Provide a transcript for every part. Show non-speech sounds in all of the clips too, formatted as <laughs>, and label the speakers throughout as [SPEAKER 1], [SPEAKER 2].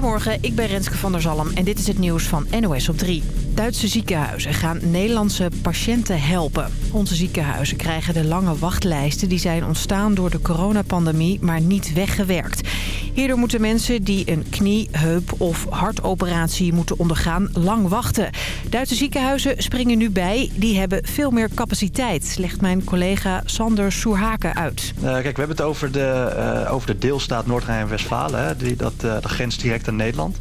[SPEAKER 1] Goedemorgen, ik ben Renske van der Zalm en dit is het nieuws van NOS op 3. Duitse ziekenhuizen gaan Nederlandse patiënten helpen. Onze ziekenhuizen krijgen de lange wachtlijsten die zijn ontstaan door de coronapandemie, maar niet weggewerkt. Hierdoor moeten mensen die een knie, heup of hartoperatie moeten ondergaan lang wachten. Duitse ziekenhuizen springen nu bij. Die hebben veel meer capaciteit, legt mijn collega Sander Soerhaken uit.
[SPEAKER 2] Uh, kijk, we hebben het over de, uh, over de deelstaat Noord-Rijn-Westfalen. Dat, uh, dat grenst direct aan Nederland.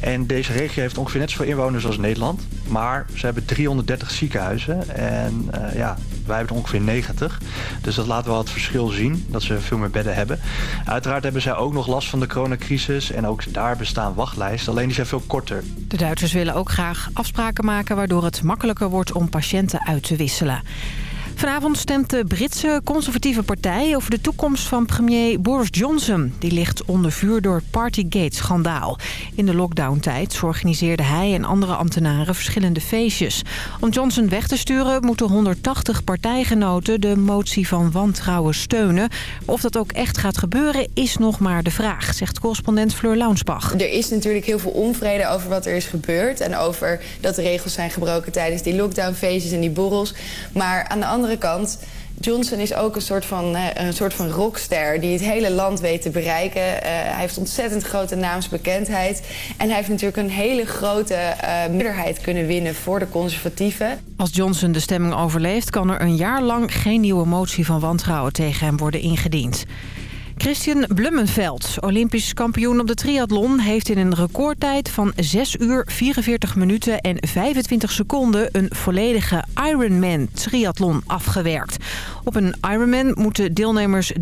[SPEAKER 2] En deze regio heeft ongeveer net zoveel inwoners als Nederland. Maar ze hebben 330 ziekenhuizen. En ja, wij hebben er ongeveer 90. Dus dat laat wel het verschil zien. Dat ze veel meer bedden hebben. Uiteraard hebben zij ook nog last van de coronacrisis. En ook daar bestaan wachtlijsten. Alleen die zijn veel korter.
[SPEAKER 1] De Duitsers willen ook graag afspraken maken... waardoor het makkelijker wordt om patiënten uit te wisselen. Vanavond stemt de Britse conservatieve partij over de toekomst van premier Boris Johnson. Die ligt onder vuur door het Partygate-schandaal. In de lockdowntijd organiseerde hij en andere ambtenaren verschillende feestjes. Om Johnson weg te sturen moeten 180 partijgenoten de motie van wantrouwen steunen. Of dat ook echt gaat gebeuren is nog maar de vraag, zegt correspondent Fleur Launsbach.
[SPEAKER 3] Er is natuurlijk heel veel onvrede over wat er is gebeurd. En over dat de regels zijn gebroken tijdens die lockdownfeestjes en die borrels. Maar aan de andere andere kant... Johnson is ook een soort, van, een soort van rockster die het hele land weet te bereiken. Uh, hij heeft ontzettend grote naamsbekendheid. En hij heeft natuurlijk een hele grote uh, meerderheid kunnen winnen voor de conservatieven.
[SPEAKER 1] Als Johnson de stemming overleeft... kan er een jaar lang geen nieuwe motie van wantrouwen tegen hem worden ingediend. Christian Blummenveld, olympisch kampioen op de triathlon... heeft in een recordtijd van 6 uur 44 minuten en 25 seconden... een volledige Ironman triathlon afgewerkt. Op een Ironman moeten deelnemers 3,8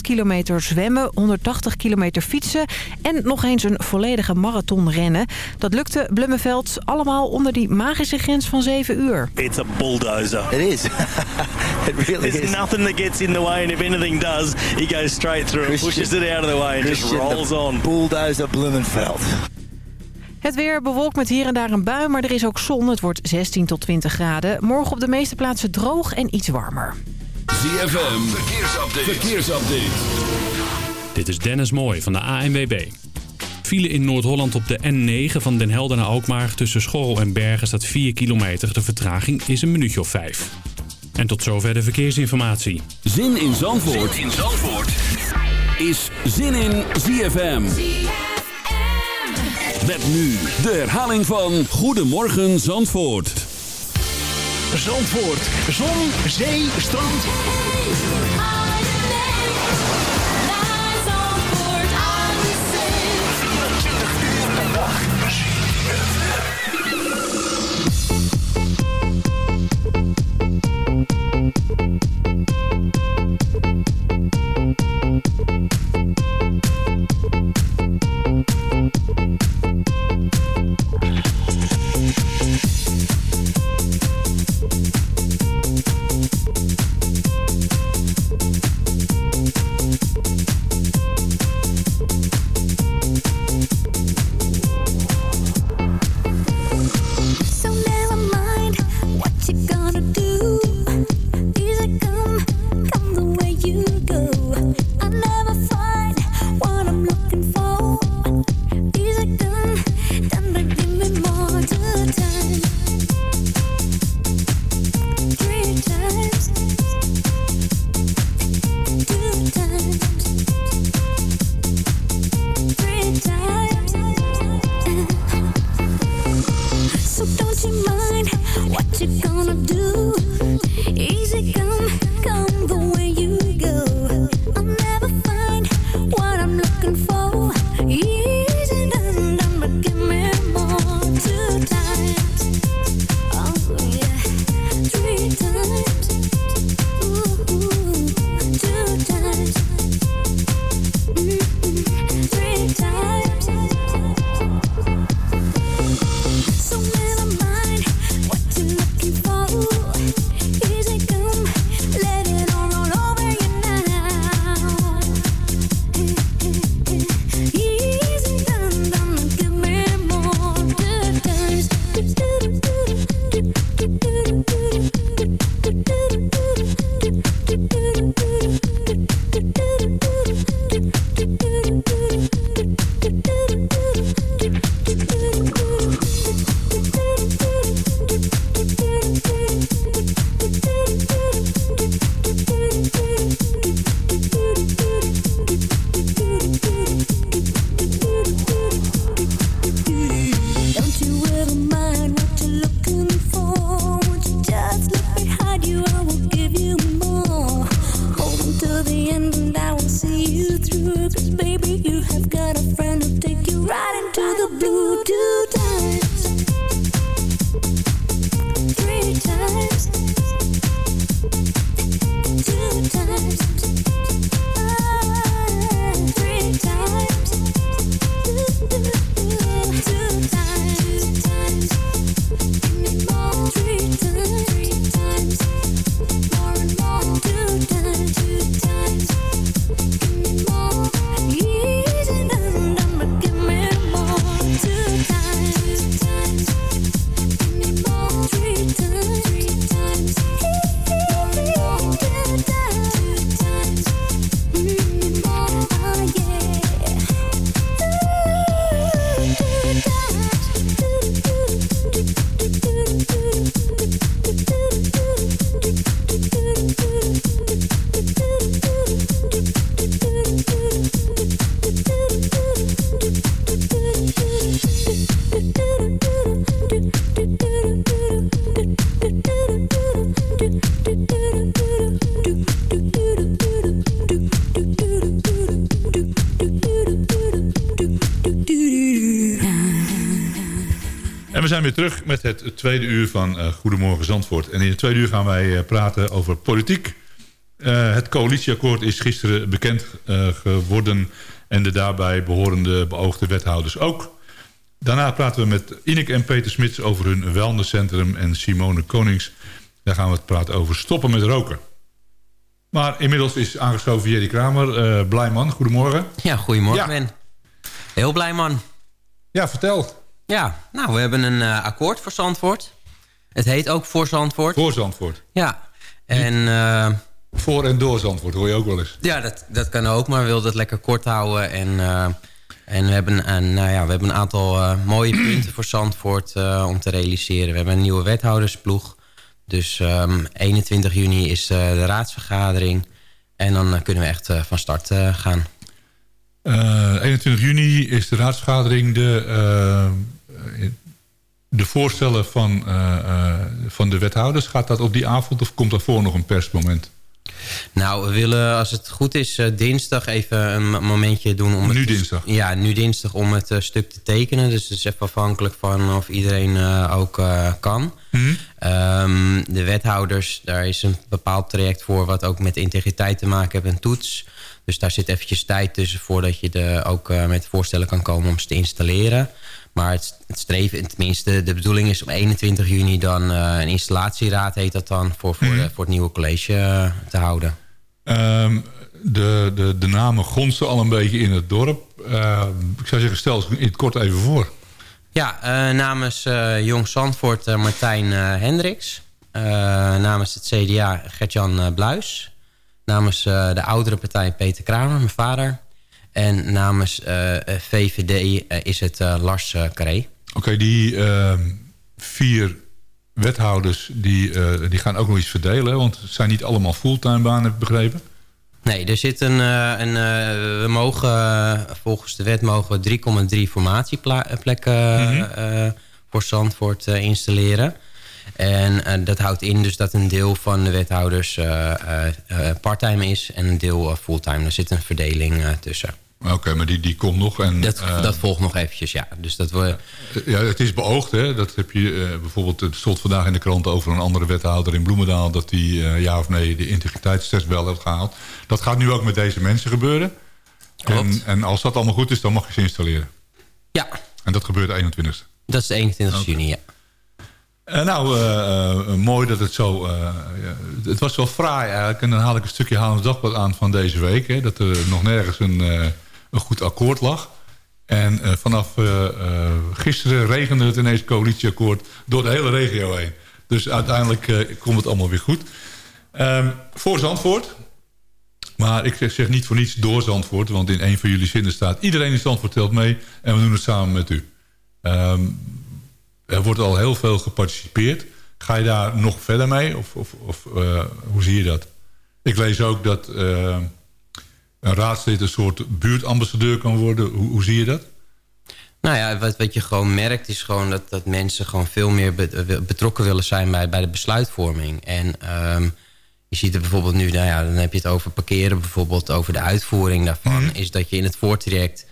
[SPEAKER 1] kilometer zwemmen... 180 kilometer fietsen en nog eens een volledige marathon rennen. Dat lukte Blummenveld allemaal onder die magische grens van 7 uur.
[SPEAKER 4] It's a bulldozer.
[SPEAKER 5] It is. <laughs> It really
[SPEAKER 4] There's
[SPEAKER 5] is.
[SPEAKER 4] nothing that gets in the way and if anything does, he goes straight through and pushes it out of the way and just rolls on.
[SPEAKER 5] Bulldozer Blumenveld.
[SPEAKER 1] Het weer bewolkt met hier en daar een bui, maar er is ook zon. Het wordt 16 tot 20 graden. Morgen op de meeste plaatsen droog en iets warmer.
[SPEAKER 6] ZFM, verkeersupdate. verkeersupdate.
[SPEAKER 7] Dit is Dennis Mooij van de ANWB. File in Noord-Holland op de N9 van Den Helder naar Alkmaar... tussen Schorrel en Bergen staat 4 kilometer. De vertraging is een minuutje of 5. En tot zover de verkeersinformatie.
[SPEAKER 6] Zin in Zandvoort, zin in Zandvoort. is Zin in ZFM. Met nu de herhaling van Goedemorgen Zandvoort.
[SPEAKER 8] Zandvoort. Zon, zee, strand.
[SPEAKER 9] Terug met het tweede uur van uh, Goedemorgen Zandvoort. En in het tweede uur gaan wij uh, praten over politiek. Uh, het coalitieakkoord is gisteren bekend geworden... en de daarbij behorende beoogde wethouders ook. Daarna praten we met Ineke en Peter Smits over hun wellnesscentrum... en Simone Konings, daar gaan we het praten over stoppen met roken. Maar inmiddels is aangeschoven Jerry Kramer. blij man, goedemorgen.
[SPEAKER 10] Ja, goedemorgen ja. Heel blij man.
[SPEAKER 9] Ja, vertel.
[SPEAKER 10] Ja, nou, we hebben een uh, akkoord voor Zandvoort. Het heet ook Voor Zandvoort.
[SPEAKER 9] Voor Zandvoort.
[SPEAKER 10] Ja. En, uh,
[SPEAKER 9] voor en door Zandvoort hoor je ook wel eens.
[SPEAKER 10] Ja, dat, dat kan ook, maar we wilden het lekker kort houden. En, uh, en we, hebben een, nou ja, we hebben een aantal mooie <clears throat> punten voor Zandvoort om te realiseren. We hebben een nieuwe wethoudersploeg. Dus um, ehm, 21 juni is de raadsvergadering. En dan kunnen we echt van start gaan.
[SPEAKER 9] 21 juni is de raadsvergadering. De, de voorstellen van, uh, uh, van de wethouders... gaat dat op die avond of komt daarvoor nog een persmoment?
[SPEAKER 10] Nou, we willen als het goed is uh, dinsdag even een momentje doen... om
[SPEAKER 9] nu
[SPEAKER 10] het,
[SPEAKER 9] dinsdag?
[SPEAKER 10] Ja, nu dinsdag om het stuk te tekenen. Dus het is even afhankelijk van of iedereen ook kan.
[SPEAKER 9] Mm
[SPEAKER 10] um, de wethouders, daar is een bepaald traject voor... wat ook met integriteit te maken heeft en toets. Dus daar zit eventjes tijd tussen voordat je de, ook met voorstellen kan komen om ze te installeren... Maar het, het streven, tenminste, de bedoeling is om 21 juni dan uh, een installatieraad heet dat dan voor, voor, mm. de, voor het nieuwe college uh, te houden.
[SPEAKER 9] Um, de, de, de namen gonsten al een beetje in het dorp. Uh, ik zou zeggen, stel eens in het kort even voor.
[SPEAKER 10] Ja, namens Jong Zandvoort Martijn Hendricks. namens het CDA Gertjan Bluis. Namens de oudere partij Peter Kramer, mijn vader. En namens uh, eh, VVD uh, is het uh, Lars Carré.
[SPEAKER 9] Oké, okay, die ehm, vier wethouders die, die gaan ook nog iets verdelen. Want het zijn niet allemaal fulltime banen, heb ik begrepen.
[SPEAKER 10] Nee, er zit een... een we mogen, volgens de wet mogen 3,3 formatieplekken mm -hmm. voor Zandvoort installeren. En dat houdt in dus dat een deel van de wethouders parttime is en een deel fulltime. Er zit een verdeling tussen.
[SPEAKER 9] Oké, maar die, die komt nog. En,
[SPEAKER 10] dat, uh, dat volgt nog eventjes, ja. Dus dat we...
[SPEAKER 9] ja, het is beoogd, hè. Dat heb je uh, bijvoorbeeld... Het stond vandaag in de krant over een andere wethouder in Bloemendaal... dat die uh, ja of nee de integriteitstest wel heeft gehaald. Dat gaat nu ook met deze mensen gebeuren. En, en, als dat allemaal goed is, dan mag je ze installeren.
[SPEAKER 10] Ja.
[SPEAKER 9] En dat gebeurt de 21ste?
[SPEAKER 10] Dat is de 21 okay. juni, ja.
[SPEAKER 9] Uh, nou, uh, uh, mooi dat het zo... het was wel fraai eigenlijk. En dan haal ik een stukje Haarlems Dagblad aan van deze week. Hè, dat er nog nergens een een goed akkoord lag. En uh, vanaf uh, uh, gisteren regende het ineens coalitieakkoord door de hele regio heen. Dus uiteindelijk komt het allemaal weer goed. Um, voor Zandvoort. Maar ik zeg, niet voor niets door Zandvoort. Want in een van jullie zinnen staat... iedereen in Zandvoort telt mee en we doen het samen met u. Um, er wordt al heel veel geparticipeerd. Ga je daar nog verder mee? Of, of, of hoe zie je dat? Ik lees ook dat een raadslid een soort buurtambassadeur kan worden. Hoe, hoe zie je dat?
[SPEAKER 10] Nou ja, wat, wat je gewoon merkt is gewoon dat, dat mensen gewoon veel meer betrokken willen zijn bij, bij de besluitvorming. En um, je ziet er bijvoorbeeld nu, nou ja, dan heb je het over parkeren bijvoorbeeld, over de uitvoering daarvan. Mm Is dat je in het voortraject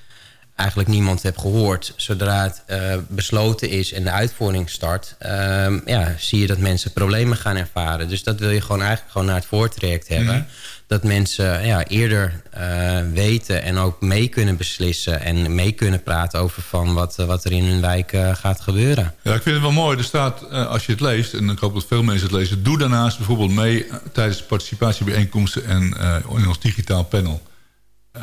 [SPEAKER 10] eigenlijk niemand hebt gehoord. Zodra het uh, besloten is en de uitvoering start... Uh, ja, zie je dat mensen problemen gaan ervaren. Dus dat wil je gewoon eigenlijk gewoon naar het voortraject hebben. Mm dat mensen ja, eerder uh, weten en ook mee kunnen beslissen... en mee kunnen praten over van wat, wat er in hun wijk uh, gaat gebeuren.
[SPEAKER 9] Ja, ik vind het wel mooi. Er staat, uh, als je het leest, en ik hoop dat veel mensen het lezen... doe daarnaast bijvoorbeeld mee tijdens participatiebijeenkomsten... en in ons digitaal panel.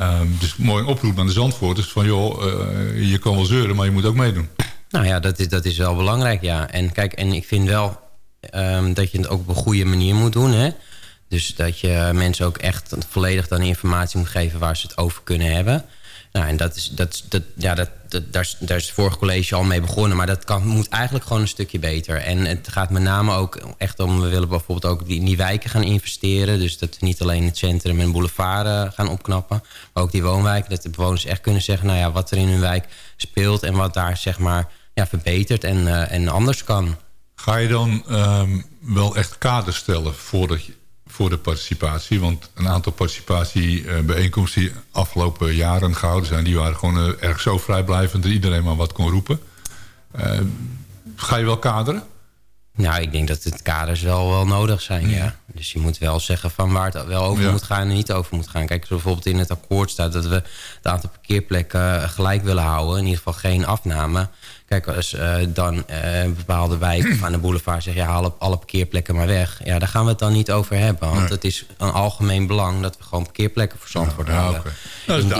[SPEAKER 9] Um, dus mooi oproep aan de Zandvoorters van... joh, je kan wel zeuren, maar je moet ook meedoen.
[SPEAKER 10] Nou ja, dat is, dat is wel belangrijk, ja. En kijk, en ik vind wel um, dat je het ook op een goede manier moet doen, hè... Dus dat je mensen ook echt volledig dan informatie moet geven... waar ze het over kunnen hebben. Nou, en dat is, dat, dat, ja, dat, dat, daar, is, daar is het vorige college al mee begonnen. Maar dat kan, moet eigenlijk gewoon een stukje beter. En het gaat met name ook echt om... we willen bijvoorbeeld ook in die wijken gaan investeren. Dus dat we niet alleen het centrum en boulevard uh, gaan opknappen... maar ook die woonwijken. Dat de bewoners echt kunnen zeggen... nou ja, wat er in hun wijk speelt... en wat daar zeg maar ja, verbetert en, uh, en anders kan.
[SPEAKER 9] Ga je dan um, wel echt kaders stellen voordat je voor de participatie. Want een aantal participatiebijeenkomsten die afgelopen jaren gehouden zijn... die waren gewoon uh, erg zo vrijblijvend dat iedereen maar wat kon roepen. Uh, ga je wel kaderen?
[SPEAKER 10] Nou, ik denk dat het kaders wel, wel nodig zijn, ja. Dus je moet wel zeggen van waar het wel over
[SPEAKER 9] Ja.
[SPEAKER 10] moet gaan en niet over moet gaan. Kijk, bijvoorbeeld in het akkoord staat dat we het aantal parkeerplekken gelijk willen houden. In ieder geval geen afname. Kijk, als eh, dan eh, een bepaalde wijk of <clears throat> aan de boulevard zegt... ja, haal op alle parkeerplekken maar weg. Ja, daar gaan we het dan niet over hebben. Want
[SPEAKER 9] Nee.
[SPEAKER 10] het is een algemeen belang dat we gewoon parkeerplekken voor Zandvoort
[SPEAKER 9] Ja,
[SPEAKER 10] houden.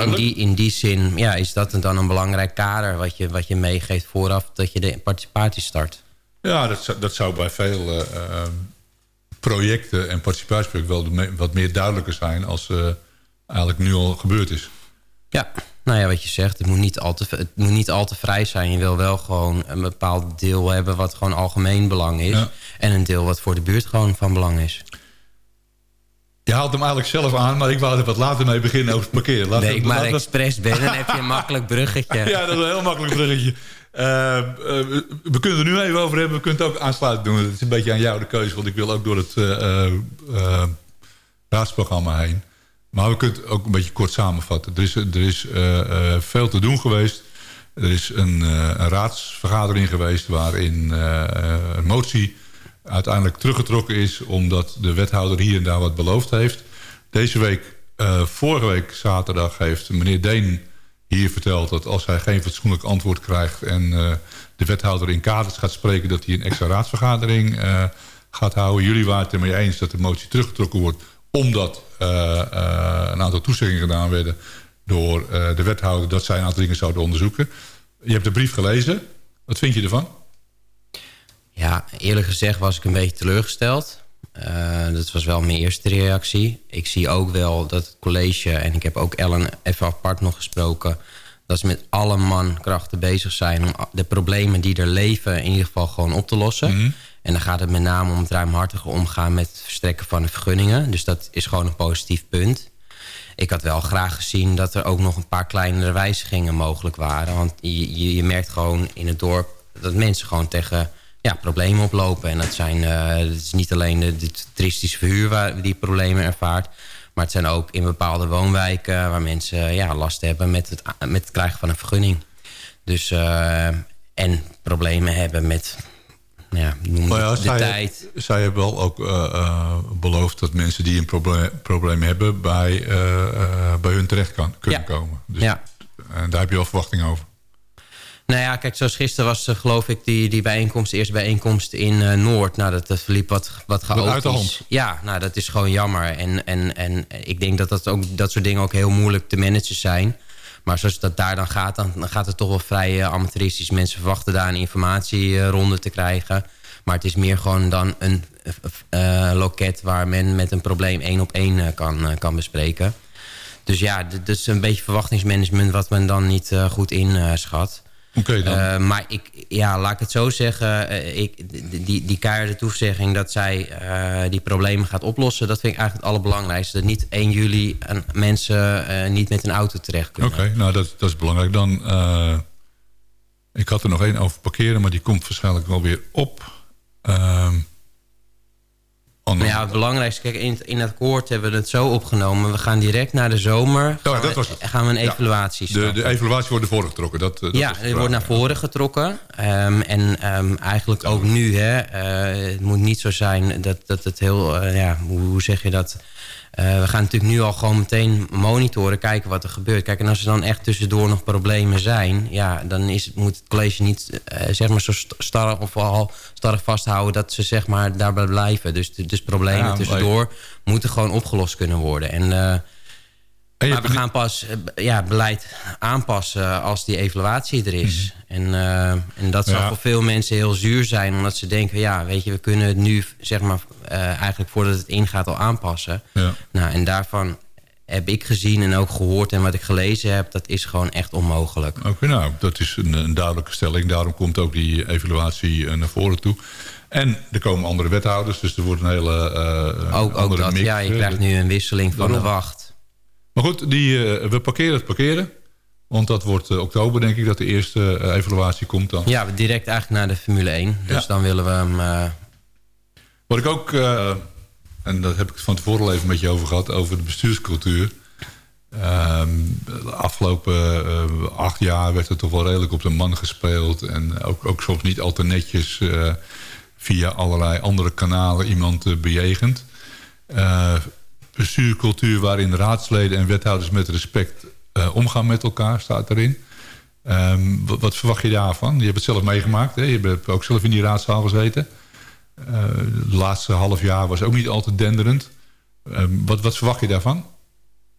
[SPEAKER 10] in, die, in die zin ja, is dat dan een belangrijk kader... wat je, wat je meegeeft vooraf dat je de participatie start.
[SPEAKER 9] Ja, dat zou, dat zou bij veel eh, eh, projecten en participatieprojecten wel wat meer duidelijker zijn als eigenlijk nu al gebeurd is.
[SPEAKER 10] Ja, nou ja, wat je zegt, het moet, niet al te, het moet niet al te vrij zijn. Je wil wel gewoon een bepaald deel hebben wat gewoon algemeen belang is.
[SPEAKER 9] Ja.
[SPEAKER 10] En een deel wat voor de buurt gewoon van belang is.
[SPEAKER 9] Je haalt hem eigenlijk zelf aan, maar ik wou er wat later mee beginnen over het parkeren. Laten
[SPEAKER 10] nee, ik maar
[SPEAKER 9] laten we-
[SPEAKER 10] expres ben, dan heb je een makkelijk bruggetje. <laughs>
[SPEAKER 9] Ja, dat is een heel makkelijk bruggetje. Eh, eh, we kunnen er nu even over hebben. We kunnen het ook aansluiten doen. Het is een beetje aan jou de keuze. Want ik wil ook door het eh, raadsprogramma heen. Maar we kunnen het ook een beetje kort samenvatten. Er is, er is eh, eh, veel te doen geweest. Er is een, eh, een raadsvergadering geweest... waarin een motie uiteindelijk teruggetrokken is... omdat de wethouder hier en daar wat beloofd heeft. Deze week, vorige week zaterdag... heeft meneer Deen hier verteld dat als hij geen fatsoenlijk antwoord krijgt... en de wethouder in kaders gaat spreken... dat hij een extra raadsvergadering gaat houden. Jullie waren het ermee eens dat de motie teruggetrokken wordt... omdat eh, eh, een aantal toezeggingen gedaan werden door eh, de wethouder... dat zij een aantal dingen zouden onderzoeken. Je hebt de brief gelezen. Wat vind je ervan?
[SPEAKER 10] Ja, eerlijk gezegd was ik een beetje teleurgesteld. Dat was wel mijn eerste reactie. Ik zie ook wel dat het college, en ik heb ook Ellen even apart nog gesproken... dat ze met alle mankrachten bezig zijn om de problemen die er leven... in ieder geval gewoon op te lossen. En dan gaat het met name om het ruimhartige omgaan met het verstrekken van de vergunningen. Dus dat is gewoon een positief punt. Ik had wel graag gezien dat er ook nog een paar kleinere wijzigingen mogelijk waren. Want je, je, merkt gewoon in het dorp dat mensen gewoon tegen ja, problemen oplopen. En dat, zijn, het is niet alleen de, toeristische verhuur waar die problemen ervaart. Maar het zijn ook in bepaalde woonwijken waar mensen ja, last hebben met het, met krijgen van een vergunning. Dus, eh, en problemen hebben met ja, noem de
[SPEAKER 9] zij,
[SPEAKER 10] tijd.
[SPEAKER 9] zij hebben wel ook eh, eh, beloofd dat mensen die een probleem, probleem hebben... Bij, eh, bij hun terecht kan, kunnen
[SPEAKER 10] Ja.
[SPEAKER 9] komen. Dus,
[SPEAKER 10] Ja.
[SPEAKER 9] En daar heb je wel verwachting over.
[SPEAKER 10] Nou ja, kijk, zoals gisteren was geloof ik die, die bijeenkomst, eerste bijeenkomst in Noord. Nou, dat, dat verliep wat, wat chaotisch.
[SPEAKER 9] uit de hand.
[SPEAKER 10] Ja, nou, dat is gewoon jammer. En, en, en ik denk dat dat, ook, dat soort dingen ook heel moeilijk te managen zijn. Maar zoals dat daar dan gaat, dan, gaat het toch wel vrij eh, amateuristisch. Mensen verwachten daar een informatieronde te krijgen. Maar het is meer gewoon dan een eh, eh, loket waar men met een probleem één op één kan, kan bespreken. Dus ja, dat is een beetje verwachtingsmanagement wat men dan niet goed inschat.
[SPEAKER 9] Oké dan.
[SPEAKER 10] Eh, maar ik, ja, laat ik het zo zeggen. eh, ik, die, die, keiharde toezegging dat zij eh, die problemen gaat oplossen... dat vind ik eigenlijk het allerbelangrijkste. Dat niet 1 juli mensen niet met een auto terecht kunnen.
[SPEAKER 9] Oké, nou dat, dat is belangrijk. Dan, ik had er nog één over parkeren, maar die komt waarschijnlijk wel weer op. Ehm oh,
[SPEAKER 10] ja, het belangrijkste, kijk, in het, in het akkoord hebben we het zo opgenomen. We gaan direct naar de zomer.
[SPEAKER 9] Ja,
[SPEAKER 10] gaan
[SPEAKER 9] dat
[SPEAKER 10] we-
[SPEAKER 9] was het.
[SPEAKER 10] Gaan we een
[SPEAKER 9] Ja.
[SPEAKER 10] evaluatie
[SPEAKER 9] de,
[SPEAKER 10] starten.
[SPEAKER 9] de evaluatie wordt ervoor getrokken. Dat, eh, dat
[SPEAKER 10] ja,
[SPEAKER 9] de
[SPEAKER 10] het wordt naar voren getrokken. Ehm, en ehm, eigenlijk ook nu, hè, eh, het moet niet zo zijn dat, dat het heel, eh, ja, hoe, hoe zeg je dat? Eh, we gaan natuurlijk nu al gewoon meteen monitoren, kijken wat er gebeurt. Kijk, en als er dan echt tussendoor nog problemen zijn... ja, dan is moet het college niet eh, zeg maar zo st- starrig of al starrig vasthouden... dat ze zeg maar daarbij blijven. Dus, dus problemen
[SPEAKER 9] Ja,
[SPEAKER 10] tussendoor moeten gewoon opgelost kunnen worden. En... maar we gaan pas eh, ja, beleid aanpassen als die evaluatie er is. En, eh, en dat zal
[SPEAKER 9] Ja.
[SPEAKER 10] voor veel mensen heel zuur zijn. Omdat ze denken, ja, weet je, we kunnen het nu, zeg maar, eh, eigenlijk voordat het ingaat al aanpassen.
[SPEAKER 9] Ja.
[SPEAKER 10] Nou, en daarvan heb ik gezien en ook gehoord en wat ik gelezen heb, dat is gewoon echt onmogelijk.
[SPEAKER 9] Oké, nou, dat is een, een duidelijke stelling. Daarom komt ook die evaluatie naar voren toe. En er komen andere wethouders, dus er wordt een hele eh,
[SPEAKER 10] Ook, ook dat,
[SPEAKER 9] mix.
[SPEAKER 10] ja, je krijgt nu een wisseling van de wacht.
[SPEAKER 9] Maar goed, die, eh, we parkeren het parkeren. Want dat wordt eh, oktober, denk ik, dat de eerste eh, evaluatie komt dan.
[SPEAKER 10] Ja, direct eigenlijk naar de Formule 1. Dus
[SPEAKER 9] Ja.
[SPEAKER 10] dan willen we hem...
[SPEAKER 9] Wat ik ook, en daar heb ik van tevoren al even met je over gehad... over de bestuurscultuur. Ehm, de afgelopen acht jaar werd er toch wel redelijk op de man gespeeld. En ook, ook soms niet al te netjes via allerlei andere kanalen iemand bejegend. Bestuurcultuur waarin raadsleden en wethouders met respect omgaan met elkaar, staat erin. Um, wat, wat, verwacht je daarvan? Je hebt het zelf meegemaakt. Hè? Je hebt ook zelf in die raadzaal gezeten. de laatste half jaar was ook niet altijd denderend. Um, wat, wat verwacht je daarvan?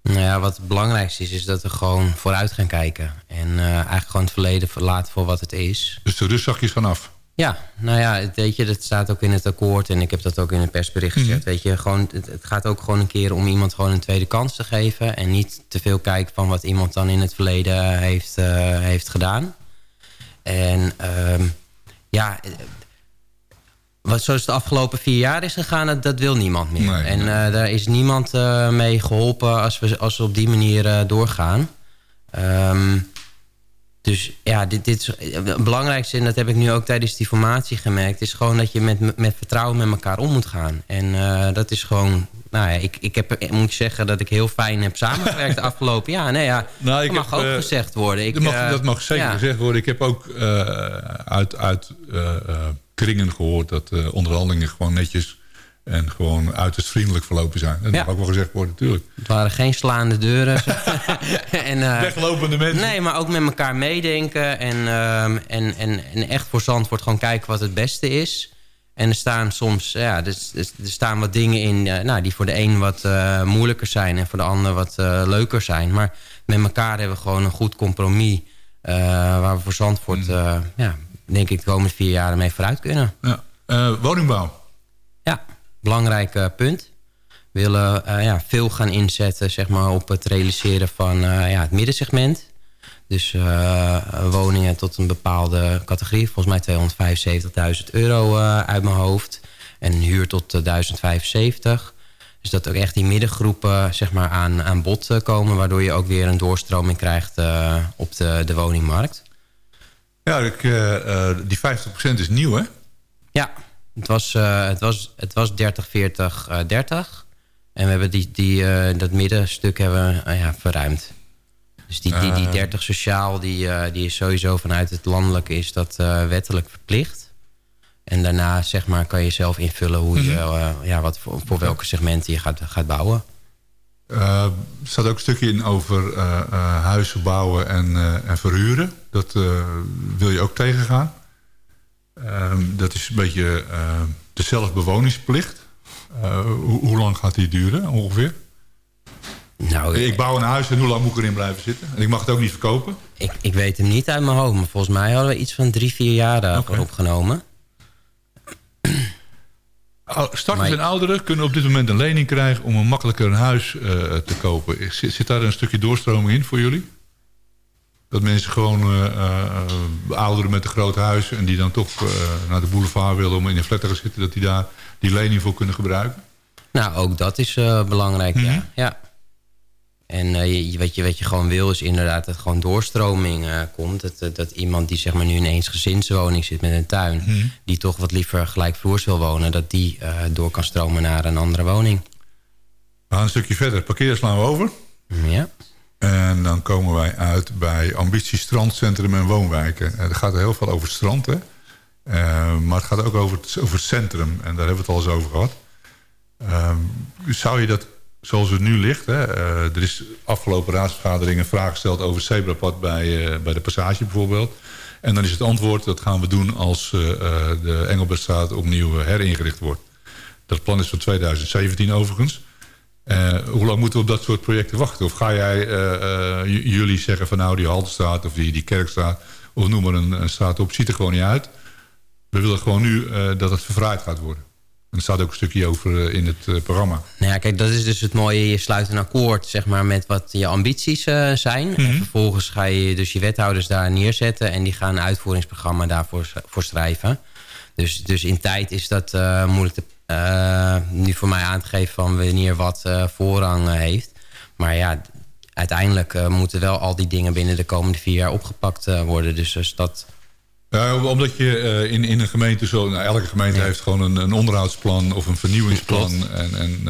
[SPEAKER 10] Nou ja, wat het belangrijkste is, is dat we gewoon vooruit gaan kijken. En uh, eigenlijk gewoon het verleden verlaten voor wat het is.
[SPEAKER 9] Dus de rust zachtjes vanaf?
[SPEAKER 10] Ja, nou ja, weet je, dat staat ook in het akkoord en ik heb dat ook in het persbericht gezet. Mm Weet je, gewoon, het, het, gaat ook gewoon een keer om iemand gewoon een tweede kans te geven. En niet te veel kijken van wat iemand dan in het verleden heeft, uh, heeft gedaan. En um, ja, wat zoals het de afgelopen vier jaar is gegaan, dat, dat wil niemand meer.
[SPEAKER 9] Nee,
[SPEAKER 10] en. Uh, daar is niemand uh, mee geholpen als we, als we op die manier doorgaan. Um, dus ja, dit, dit is, het belangrijkste, en dat heb ik nu ook tijdens die formatie gemerkt... is gewoon dat je met, met vertrouwen met elkaar om moet gaan. En dat is gewoon... Nou ja, ik, ik heb, moet ik zeggen dat ik heel fijn heb samengewerkt de afgelopen jaar. Nee, ja,
[SPEAKER 9] nou,
[SPEAKER 10] dat mag
[SPEAKER 9] heb,
[SPEAKER 10] ook gezegd worden. Ik,
[SPEAKER 9] dat, mag, dat mag zeker ja. gezegd worden. Ik heb ook uit... uit kringen gehoord dat onderhandelingen gewoon netjes en gewoon uiterst vriendelijk verlopen zijn. Dat ja. mag ook wel gezegd worden, natuurlijk.
[SPEAKER 10] Het waren geen slaande deuren. <laughs> <laughs>
[SPEAKER 9] en, uh, Weglopende mensen.
[SPEAKER 10] Nee, maar ook met elkaar meedenken. En, uh, en, en, en echt voor Zandvoort gewoon kijken wat het beste is. En er staan soms ja, er, er staan wat dingen in uh, nou, die voor de een wat uh, moeilijker zijn... en voor de ander wat leuker zijn. Maar met elkaar hebben we gewoon een goed compromis... waar we voor Zandvoort mm. ja, denk ik de komende vier jaar mee vooruit kunnen.
[SPEAKER 9] Ja. Woningbouw?
[SPEAKER 10] Ja, belangrijk uh, punt. We willen uh, ja, veel gaan inzetten zeg maar, op het realiseren van ja, het middensegment. Dus woningen tot een bepaalde categorie. Volgens mij 275.000 euro uit mijn hoofd. En huur tot 1075. Dus dat ook echt die middengroepen zeg maar, aan, aan bod komen... waardoor je ook weer een doorstroming krijgt op de, de woningmarkt.
[SPEAKER 9] Ja, ik, uh, die 50% is nieuw, hè?
[SPEAKER 10] Ja, het was, uh, het was, het was 30, 40, 30. En we hebben die, die, dat middenstuk hebben we, ja, verruimd. Dus die, die, die 30 sociaal, die, die is sowieso vanuit het landelijke is dat wettelijk verplicht. En daarna zeg maar, kan je zelf invullen hoe je, mm -hmm. ja, wat voor, voor welke segmenten je gaat, gaat bouwen.
[SPEAKER 9] Uh, er staat ook een stukje in over uh, uh, huizen bouwen en, en verhuren. Dat wil je ook tegengaan. Ehm, dat is een beetje de zelfbewoningsplicht. Hoe, hoe, lang gaat die duren ongeveer?
[SPEAKER 10] Nou,
[SPEAKER 9] ik bouw een huis en hoe lang moet ik erin blijven zitten? En ik mag het ook niet verkopen?
[SPEAKER 10] Ik, ik weet hem niet uit mijn hoofd. Maar volgens mij hadden we iets van drie, vier jaar daarvoor okay. opgenomen.
[SPEAKER 9] Starters en ouderen kunnen op dit moment een lening krijgen... om een makkelijker een huis uh, te kopen. Zit, zit, daar een stukje doorstroming in voor jullie? Dat mensen gewoon uh, uh, ouderen met een groot huis... en die dan toch naar de boulevard willen om in een flat te gaan zitten... dat die daar die lening voor kunnen gebruiken?
[SPEAKER 10] Nou, ook dat is belangrijk, mm -hmm. ja. ja. En je, wat, je, wat je gewoon wil is inderdaad dat gewoon doorstroming komt. Dat, dat iemand die zeg maar nu in eens gezinswoning zit met een tuin...
[SPEAKER 9] Mhm.
[SPEAKER 10] Mm. die toch wat liever gelijkvloers wil wonen... dat die uh, door kan stromen naar een andere woning.
[SPEAKER 9] We gaan een stukje verder. Parkeer slaan we over.
[SPEAKER 10] Ja.
[SPEAKER 9] En dan komen wij uit bij Ambitie Strandcentrum en Woonwijken. Er gaat heel veel over strand, hè? Uh, maar het gaat ook over het, over centrum. En daar hebben we het al eens over gehad. Uh, zou je dat zoals het nu ligt. Hè, uh, er is afgelopen raadsvergadering een vraag gesteld over zebrapad bij, bij de passage bijvoorbeeld. En dan is het antwoord, dat gaan we doen als de Engelbertstraat opnieuw heringericht wordt. Dat plan is van 2017 overigens. Hoe lang moeten we op dat soort projecten wachten? Of ga jij jullie zeggen van nou die Haltestraat of die, die Kerkstraat... of noem maar een, een straat op, ziet er gewoon niet uit. We willen gewoon nu dat het verfraaid gaat worden. En er staat ook een stukje over in het programma.
[SPEAKER 10] Nou ja, kijk, dat is dus het mooie. Je sluit een akkoord zeg maar, met wat je ambities uh, zijn. Mm -hmm. En vervolgens ga je dus je wethouders daar neerzetten... en die gaan een uitvoeringsprogramma daarvoor voor schrijven. Dus, dus in tijd is dat uh, moeilijk te, nu voor mij aan te geven... van wanneer wat voorrang heeft. Maar ja, uiteindelijk moeten wel al die dingen... binnen de komende vier jaar opgepakt worden. Dus, dus dat...
[SPEAKER 9] Ja, omdat je in, in een gemeente zo... Nou, elke gemeente ja. heeft gewoon een, een onderhoudsplan of een vernieuwingsplan. En, en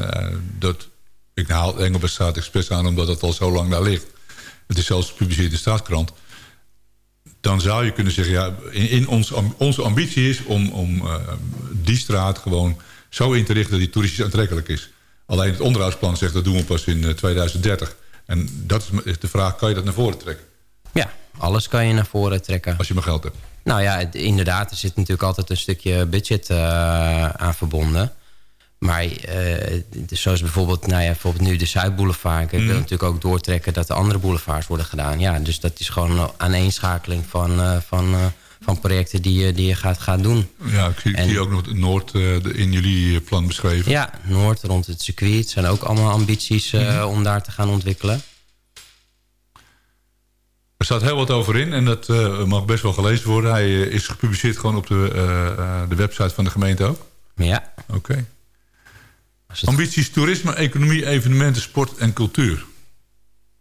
[SPEAKER 9] dat, ik haal Engelbertstraat expres aan omdat het al zo lang daar ligt. Het is zelfs gepubliceerd in de staatskrant. Dan zou je kunnen zeggen, ja, in, in ons, onze ambitie is om, om eh, die straat gewoon zo in te richten dat die toeristisch aantrekkelijk is. Alleen het onderhoudsplan zegt dat doen we pas in eh, 2030. En dat is de vraag, kan je dat naar voren trekken?
[SPEAKER 10] Ja, alles kan je naar voren trekken.
[SPEAKER 9] Als je maar geld hebt.
[SPEAKER 10] Nou ja, het- inderdaad, er zit natuurlijk altijd een stukje budget eh, aan verbonden. Maar eh, dus zoals bijvoorbeeld, nou ja, bijvoorbeeld nu de Zuidboulevard. Ik wil
[SPEAKER 9] Mhm.
[SPEAKER 10] natuurlijk ook doortrekken dat de andere boulevards worden gedaan. Ja, dus dat is gewoon een aaneenschakeling van, eh, van, eh, van projecten die je, die je gaat, gaat doen.
[SPEAKER 9] Ja, ik zie, ik
[SPEAKER 10] En-
[SPEAKER 9] zie ook nog Noord eh, in jullie eh, plan beschreven.
[SPEAKER 10] Ja, Noord, rond het circuit. Zijn ook allemaal ambities eh,
[SPEAKER 9] Mhm.
[SPEAKER 10] om daar te gaan ontwikkelen.
[SPEAKER 9] Er staat heel wat over in en dat mag best wel gelezen worden. Hij is gepubliceerd gewoon op de, de website van de gemeente ook?
[SPEAKER 10] Ja.
[SPEAKER 9] Oké. Ambities toerisme, economie, evenementen, sport en cultuur.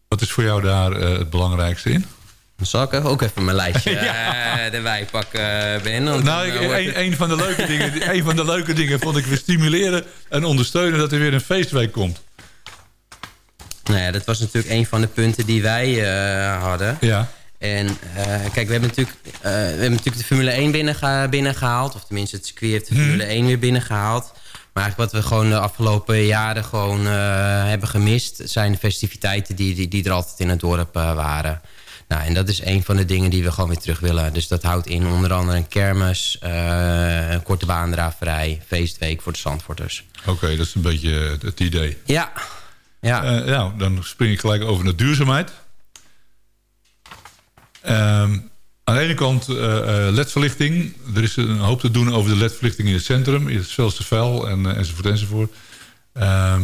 [SPEAKER 9] Wat is voor jou daar het belangrijkste in?
[SPEAKER 10] Dan zal ik ook even mijn lijstje <laughs> eh, erbij pakken, eh, Ben. want
[SPEAKER 9] Nou, ik-
[SPEAKER 10] eh,
[SPEAKER 9] een, van de leuke dingen, <laughs> een van de leuke dingen vond ik weer stimuleren en ondersteunen dat er weer een feestweek komt.
[SPEAKER 10] Nou ja, dat was natuurlijk een van de punten die wij hadden.
[SPEAKER 9] Ja.
[SPEAKER 10] En kijk, we hebben, natuurlijk, we hebben natuurlijk de Formule 1 binnengeha- binnengehaald. Of tenminste, het circuit heeft de
[SPEAKER 9] Mhm.
[SPEAKER 10] Formule 1 weer binnengehaald. Maar eigenlijk wat we gewoon de afgelopen jaren gewoon hebben gemist... zijn de festiviteiten die, die, die er altijd in het dorp waren. Nou, en dat is een van de dingen die we gewoon weer terug willen. Dus dat houdt in onder andere een kermis, eh, een korte baandraverij... feestweek voor de Zandvoorters.
[SPEAKER 9] Oké, dat is een beetje het idee.
[SPEAKER 10] Ja. Ja.
[SPEAKER 9] Eh, nou, dan spring ik gelijk over naar duurzaamheid. Ehm, aan de ene kant eh, ledverlichting. Er is een hoop te doen over de ledverlichting in het centrum. Het Velstervel en, eh, enzovoort enzovoort. Ehm,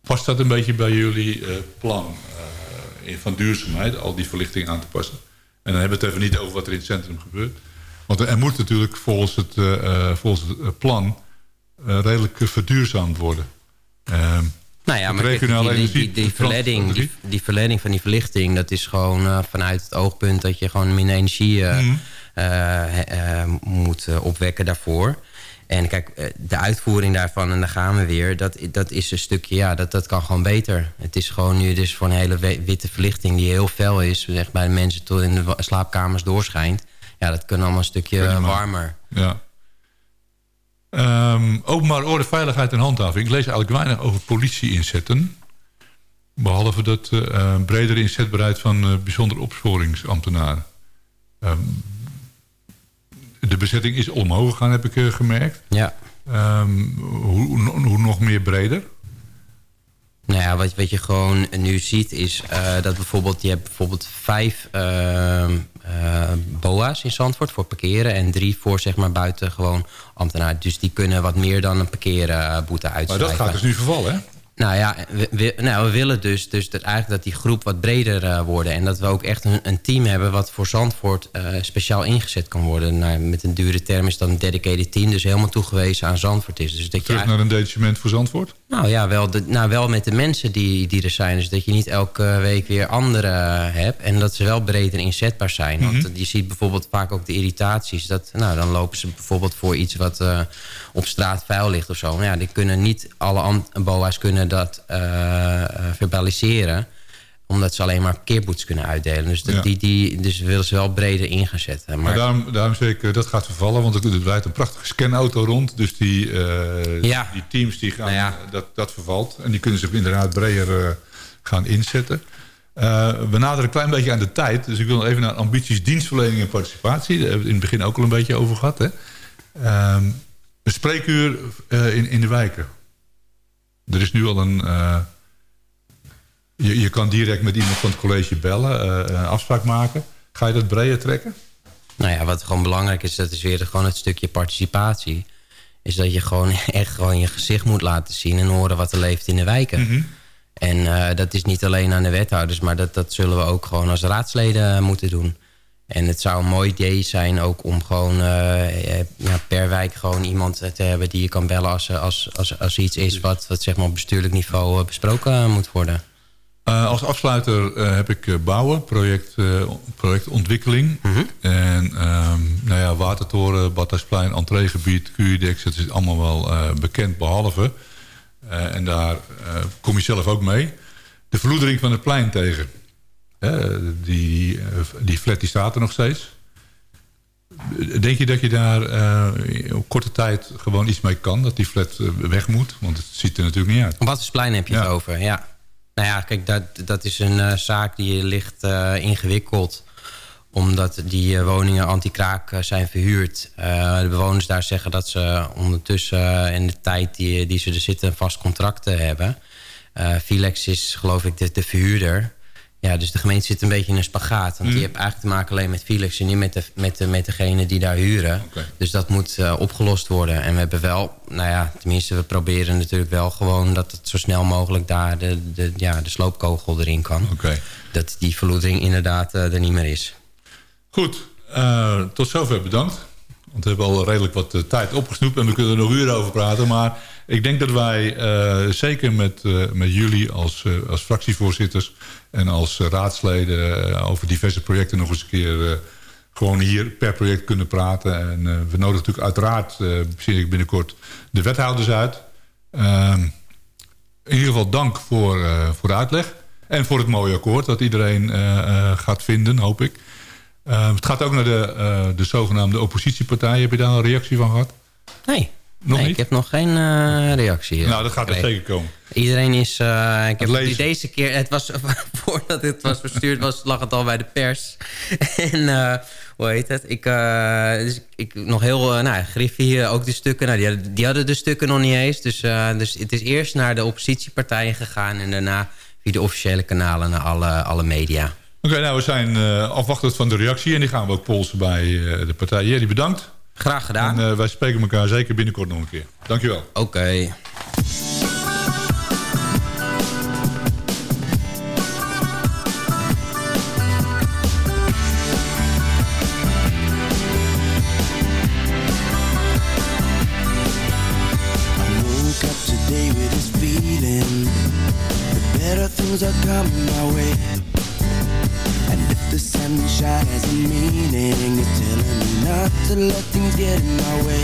[SPEAKER 9] past dat een beetje bij jullie plan van duurzaamheid? Al die verlichting aan te passen. En dan hebben we het even niet over wat er in het centrum gebeurt. Want er moet natuurlijk volgens het, eh, eh, volgens het eh, plan eh, redelijk eh, verduurzaamd worden. Ehm,
[SPEAKER 10] Nou ja, maar die, die, die, die verleiding, die, die verleiding van die verlichting... dat is gewoon eh, vanuit het oogpunt dat je gewoon minder energie eh, eh, eh, moet eh, opwekken daarvoor. En kijk, eh, de uitvoering daarvan, en daar gaan we weer... dat, dat is een stukje, ja, dat, dat kan gewoon beter. Het is gewoon nu dus voor een hele wi- witte verlichting... die heel fel is, echt bij de mensen tot in de slaapkamers doorschijnt. Ja, dat kan allemaal een stukje warmer.
[SPEAKER 9] Ja. Ehm openbare orde, veiligheid en handhaving. Ik lees eigenlijk weinig over politie inzetten. Behalve dat eh, bredere inzetbaarheid van eh, bijzonder opsporingsambtenaren. Ehm, de bezetting is omhoog gegaan, heb ik eh, gemerkt.
[SPEAKER 10] Ja.
[SPEAKER 9] Ehm, hoe, hoe, nog meer breder?
[SPEAKER 10] Nou ja, wat, wat je gewoon nu ziet is eh, dat bijvoorbeeld... je hebt bijvoorbeeld vijf ehm, eh, BOA's in Zandvoort voor parkeren... en drie voor zeg maar buiten gewoon ambtenaren. Dus die kunnen wat meer dan een parkeerboete
[SPEAKER 9] Maar
[SPEAKER 10] uitschrijven.
[SPEAKER 9] dat gaat dus nu vervallen, hè?
[SPEAKER 10] Nou ja, we, we- nou, we willen dus, dus dat eigenlijk dat die groep wat breder eh worden. En dat we ook echt een, een team hebben wat voor Zandvoort eh, speciaal ingezet kan worden. Nou, met een dure term is dan een dedicated team. Dus helemaal toegewezen aan Zandvoort is. Dus dat je
[SPEAKER 9] Terug
[SPEAKER 10] eigenlijk-
[SPEAKER 9] naar een detachement voor Zandvoort?
[SPEAKER 10] nou ja, wel, de, nou, wel met de mensen die, die er zijn. Dus dat je niet elke week weer anderen hebt. En dat ze wel breder inzetbaar zijn. Want
[SPEAKER 9] Mhm.
[SPEAKER 10] je ziet bijvoorbeeld vaak ook de irritaties. Dat, nou, dan lopen ze bijvoorbeeld voor iets wat op straat vuil ligt of zo. Nou ja, die kunnen niet, alle BOA's kunnen dat eh, eh, verbaliseren omdat ze alleen maar parkeerboetes kunnen uitdelen. Dus, dat,
[SPEAKER 9] Ja.
[SPEAKER 10] die, die, dus willen ze wel breder ingezet.
[SPEAKER 9] Maar,
[SPEAKER 10] Maar,
[SPEAKER 9] daarom, daarom zeg ik, eh, dat gaat vervallen. Want er rijdt een prachtige scanauto rond. Dus die,
[SPEAKER 10] Ja.
[SPEAKER 9] die teams die gaan,
[SPEAKER 10] Nou ja.
[SPEAKER 9] dat, dat vervalt. En die kunnen ze inderdaad breder gaan inzetten. We naderen een klein beetje aan de tijd. Dus ik wil nog even naar ambities, dienstverlening en participatie. Daar hebben we het in het begin ook al een beetje over gehad. Hè? Ehm, een spreekuur eh, in, in de wijken. Er is nu al een... eh, je, je kan direct met iemand van het college bellen, eh, een afspraak maken. Ga je dat breder trekken?
[SPEAKER 10] Nou ja, wat gewoon belangrijk is, dat is weer gewoon het stukje participatie. Is dat je gewoon <laughs> echt gewoon je gezicht moet laten zien en horen wat er leeft in de wijken. En eh, dat is niet alleen aan de wethouders, maar dat, dat zullen we ook gewoon als raadsleden moeten doen. En het zou een mooi idee zijn ook om gewoon eh, eh, ja, per wijk gewoon iemand te hebben die je kan bellen als, er- als, als, als iets is wat, wat zeg maar op bestuurlijk niveau eh, besproken moet worden.
[SPEAKER 9] Uh, als afsluiter uh, heb ik bouwen, project, projectontwikkeling. En um, nou ja, Watertoren, Badhuisplein, entreegebied, QIDEX, dat is allemaal wel bekend. Behalve Eh, en daar eh, kom je zelf ook mee. De verloedering van het plein tegen. Eh, die, eh, die flat die staat er nog steeds. Denk je dat je daar eh, op korte tijd gewoon iets mee kan? Dat die flat eh, weg moet? Want het ziet er natuurlijk niet uit.
[SPEAKER 10] Op Wattensplein heb je het
[SPEAKER 9] Ja.
[SPEAKER 10] over, ja. Nou ja, kijk, dat, dat is een eh, zaak die ligt eh, ingewikkeld omdat die eh, woningen anti-kraak eh, zijn verhuurd. Eh, de bewoners daar zeggen dat ze ondertussen eh, in de tijd die, die ze er zitten... een vast contract eh, hebben. Eh Filex is geloof ik de, de verhuurder. Ja, dus de gemeente zit een beetje in een spagaat. Want
[SPEAKER 9] Mm.
[SPEAKER 10] die heeft eigenlijk te maken alleen met Filex... en niet met, de, met, de, met degene die daar huren. Dus dat moet eh, opgelost worden. En we hebben wel, nou ja, tenminste we proberen natuurlijk wel gewoon... dat het zo snel mogelijk daar de, de, ja, de sloopkogel erin kan. Dat die verloedering inderdaad eh, er niet meer is.
[SPEAKER 9] Goed, eh, tot zover bedankt. Want we hebben al redelijk wat tijd opgesnoept en we kunnen er nog uren over praten. Maar ik denk dat wij eh, zeker met, eh, met jullie als, eh, als fractievoorzitters en als raadsleden over diverse projecten nog eens een keer gewoon hier per project kunnen praten. En we nodigen natuurlijk uiteraard, zie ik binnenkort, de wethouders uit. Ehm, in ieder geval dank voor, voor de uitleg. En voor het mooie akkoord dat iedereen gaat vinden, hoop ik. Eh, het gaat ook naar de, de zogenaamde oppositiepartij. Heb je daar een reactie van gehad?
[SPEAKER 10] Nee,
[SPEAKER 9] Nog
[SPEAKER 10] nee
[SPEAKER 9] niet?
[SPEAKER 10] ik heb nog geen eh, reactie. eh,
[SPEAKER 9] Nou, dat gaat er zeker komen.
[SPEAKER 10] Iedereen is... eh, ik heb
[SPEAKER 9] lezen.
[SPEAKER 10] deze keer... Het was, <laughs> voordat het was verstuurd was, lag het al bij de pers. <laughs> en hoe heet het? Ik, dus ik, ik nog heel... nou, Griffie, ook de stukken. Nou, die, hadden, die hadden de stukken nog niet eens. Dus, dus het is eerst naar de oppositiepartijen gegaan... en daarna via de officiële kanalen naar alle, alle media.
[SPEAKER 9] Oké, nou, we zijn afwachtend van de reactie. En die gaan we ook polsen bij de partij. Jerry, bedankt.
[SPEAKER 10] Graag gedaan.
[SPEAKER 9] En eh, wij spreken elkaar zeker binnenkort nog een keer. Dankjewel.
[SPEAKER 10] Oké.
[SPEAKER 11] woke up today with this feeling that better things are coming my way. And if the sunshine has a meaning, it's telling me not to let things get in my way.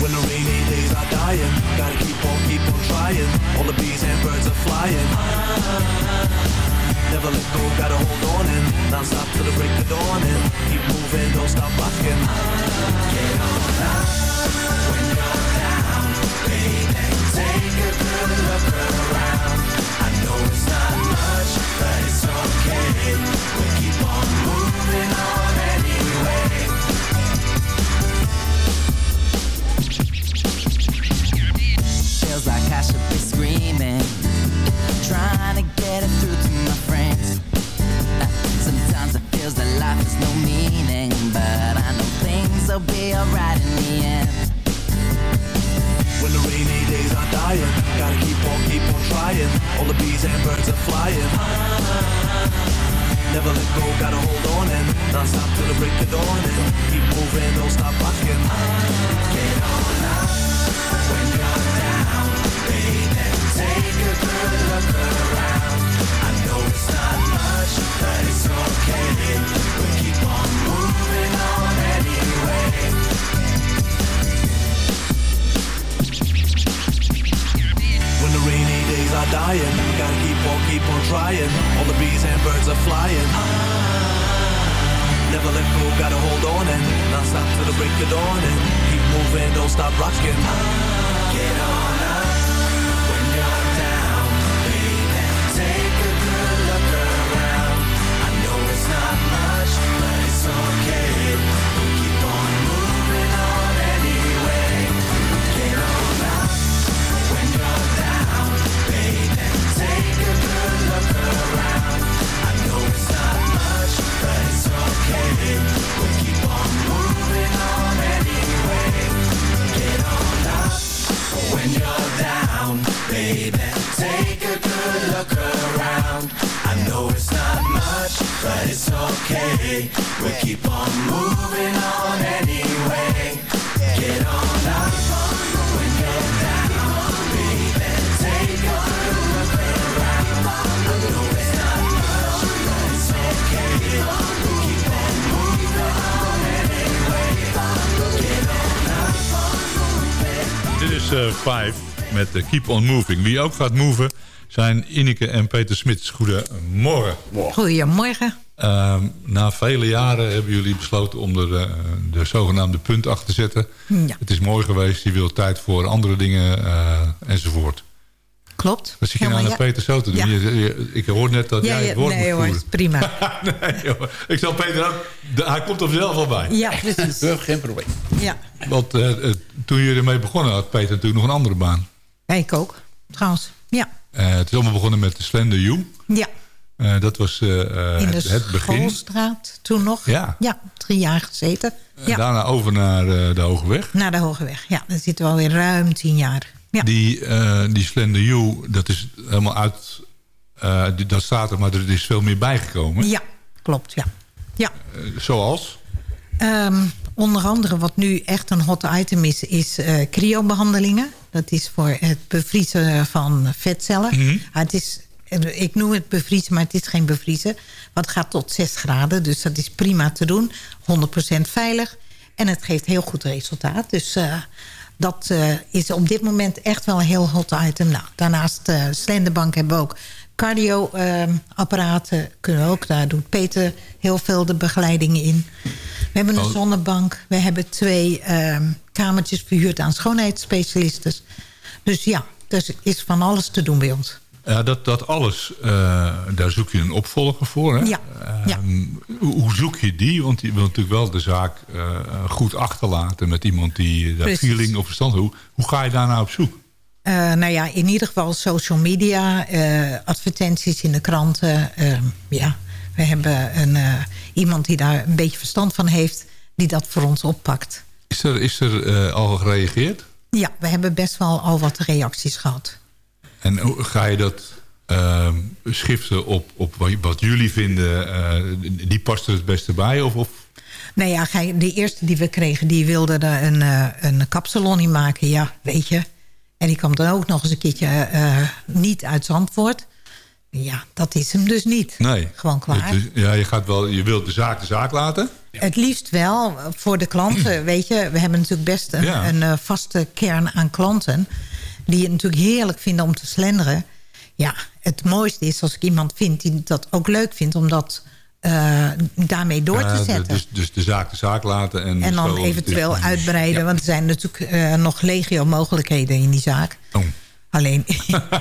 [SPEAKER 12] When the rainy days are dying, gotta keep on, keep on trying. All the bees and birds are flying. Never let go, gotta hold on and non stop till the break of dawn and keep moving, don't stop rocking. Get on up when you're down, baby. Take a good look around. I know it's not much, but it's okay.
[SPEAKER 11] Trying to get it through to my friends. Sometimes it feels that life has no meaning, but I know things will be alright in the end.
[SPEAKER 12] When the rainy days are dying, gotta keep on, keep on trying. All the bees and birds are flying. Never let go, gotta hold on and non stop till the break of dawn and keep moving, don't stop rocking. Get on up when you're break of dawn and keep moving, don't stop rocking. Ah, Get on We'll keep on moving on anyway. Get on up
[SPEAKER 9] 5 met eh, Keep On Moving. Wie ook gaat moven zijn Ineke en Peter Smits. Goedemorgen.
[SPEAKER 13] Goedemorgen.
[SPEAKER 9] Ehm, na vele jaren hebben jullie besloten om er eh, de zogenaamde punt achter te zetten.
[SPEAKER 13] Ja.
[SPEAKER 9] Het is mooi geweest, je wilt tijd voor andere dingen eh, enzovoort.
[SPEAKER 13] Klopt.
[SPEAKER 9] Wat zit je nou
[SPEAKER 13] Helemaal
[SPEAKER 9] naar
[SPEAKER 13] ja.
[SPEAKER 9] Peter zo te doen?
[SPEAKER 13] Ja.
[SPEAKER 9] Je- je- ik hoor net dat
[SPEAKER 13] Ja,
[SPEAKER 9] jij het woord
[SPEAKER 13] nee
[SPEAKER 9] moet
[SPEAKER 13] hoor, prima. <laughs>
[SPEAKER 9] nee, joh. Ik zal Peter ook... de- hij komt er zelf al bij.
[SPEAKER 13] Ja, precies.
[SPEAKER 9] Geen probleem.
[SPEAKER 13] Ja.
[SPEAKER 9] Want eh, eh, toen jullie ermee begonnen had Peter natuurlijk nog een andere baan.
[SPEAKER 13] Ja, ik ook, trouwens. Ja.
[SPEAKER 9] Eh, het is allemaal begonnen met de Slender You.
[SPEAKER 13] Ja.
[SPEAKER 9] Eh, dat was eh, eh,
[SPEAKER 13] In de
[SPEAKER 9] het, het begin.
[SPEAKER 13] Schoolstraat toen nog.
[SPEAKER 9] Ja.
[SPEAKER 13] Ja, drie jaar gezeten. Ja.
[SPEAKER 9] Daarna over naar eh, de Hoge Weg.
[SPEAKER 13] Naar de Hoge Weg. Ja, dan zitten we alweer ruim tien jaar. Ja.
[SPEAKER 9] Die, eh, die Slender You, dat is helemaal uit... eh, die- dat staat er, maar er is veel meer bijgekomen.
[SPEAKER 13] Ja, klopt, ja. Ja.
[SPEAKER 9] Eh, zoals?
[SPEAKER 13] Ehm, onder andere wat nu echt een hot item is, is eh cryobehandelingen. Dat is voor het bevriezen van vetcellen.
[SPEAKER 9] Mhm.
[SPEAKER 13] Het is, ik noem het bevriezen, maar het is geen bevriezen. Want het gaat tot 6 graden, dus dat is prima te doen. 100% veilig. En het geeft heel goed resultaat. Dus dat eh, is op dit moment echt wel een heel hot item. Nou, daarnaast eh Slenderbank hebben we ook cardio-apparaten. kunnen we ook, daar doet Peter heel veel de begeleidingen in. We hebben een
[SPEAKER 9] Oh.
[SPEAKER 13] zonnebank. We hebben twee ehm, kamertjes verhuurd aan schoonheidsspecialisten. Dus ja, er is van alles te doen bij ons.
[SPEAKER 9] Ja, dat, dat alles, eh, daar zoek je een opvolger voor. Hè?
[SPEAKER 13] Ja, ja.
[SPEAKER 9] Ehm, hoe, zoek je die? Want je wil natuurlijk wel de zaak eh, goed achterlaten... met iemand die daar
[SPEAKER 13] Precies.
[SPEAKER 9] feeling of verstand... Hoe, hoe ga je daar nou op zoek?
[SPEAKER 13] Eh, nou ja, in ieder geval social media, eh, advertenties in de kranten. eh, ja, we hebben een, eh, iemand die daar een beetje verstand van heeft... die dat voor ons oppakt.
[SPEAKER 9] Is er, is er eh, al gereageerd?
[SPEAKER 13] Ja, we hebben best wel al wat reacties gehad.
[SPEAKER 9] En ga je dat ehm, schiften op, op wat, jullie vinden? eh, die past er het beste bij? Of, of
[SPEAKER 13] Nou ja, de eerste die we kregen, die wilde er een, eh, een kapsalon in maken. Ja, weet je. En die kwam dan ook nog eens een keertje eh, niet uit Zandvoort. Ja, dat is hem dus niet.
[SPEAKER 9] nee?
[SPEAKER 13] Gewoon klaar.
[SPEAKER 9] Ja, je, gaat wel, je wilt de zaak de zaak laten?
[SPEAKER 13] Het liefst wel voor de klanten. Weet je, we hebben natuurlijk best een,
[SPEAKER 9] Ja.
[SPEAKER 13] een vaste kern aan klanten... die het natuurlijk heerlijk vinden om te slenderen. Ja, het mooiste is als ik iemand vind die dat ook leuk vindt... om dat eh, daarmee door
[SPEAKER 9] Ja,
[SPEAKER 13] te
[SPEAKER 9] de-
[SPEAKER 13] zetten.
[SPEAKER 9] Dus, dus de zaak de zaak laten. En,
[SPEAKER 13] En dan eventueel uitbreiden. Want er zijn natuurlijk eh, nog legio mogelijkheden in die zaak.
[SPEAKER 9] Oh.
[SPEAKER 13] Alleen, <laughs>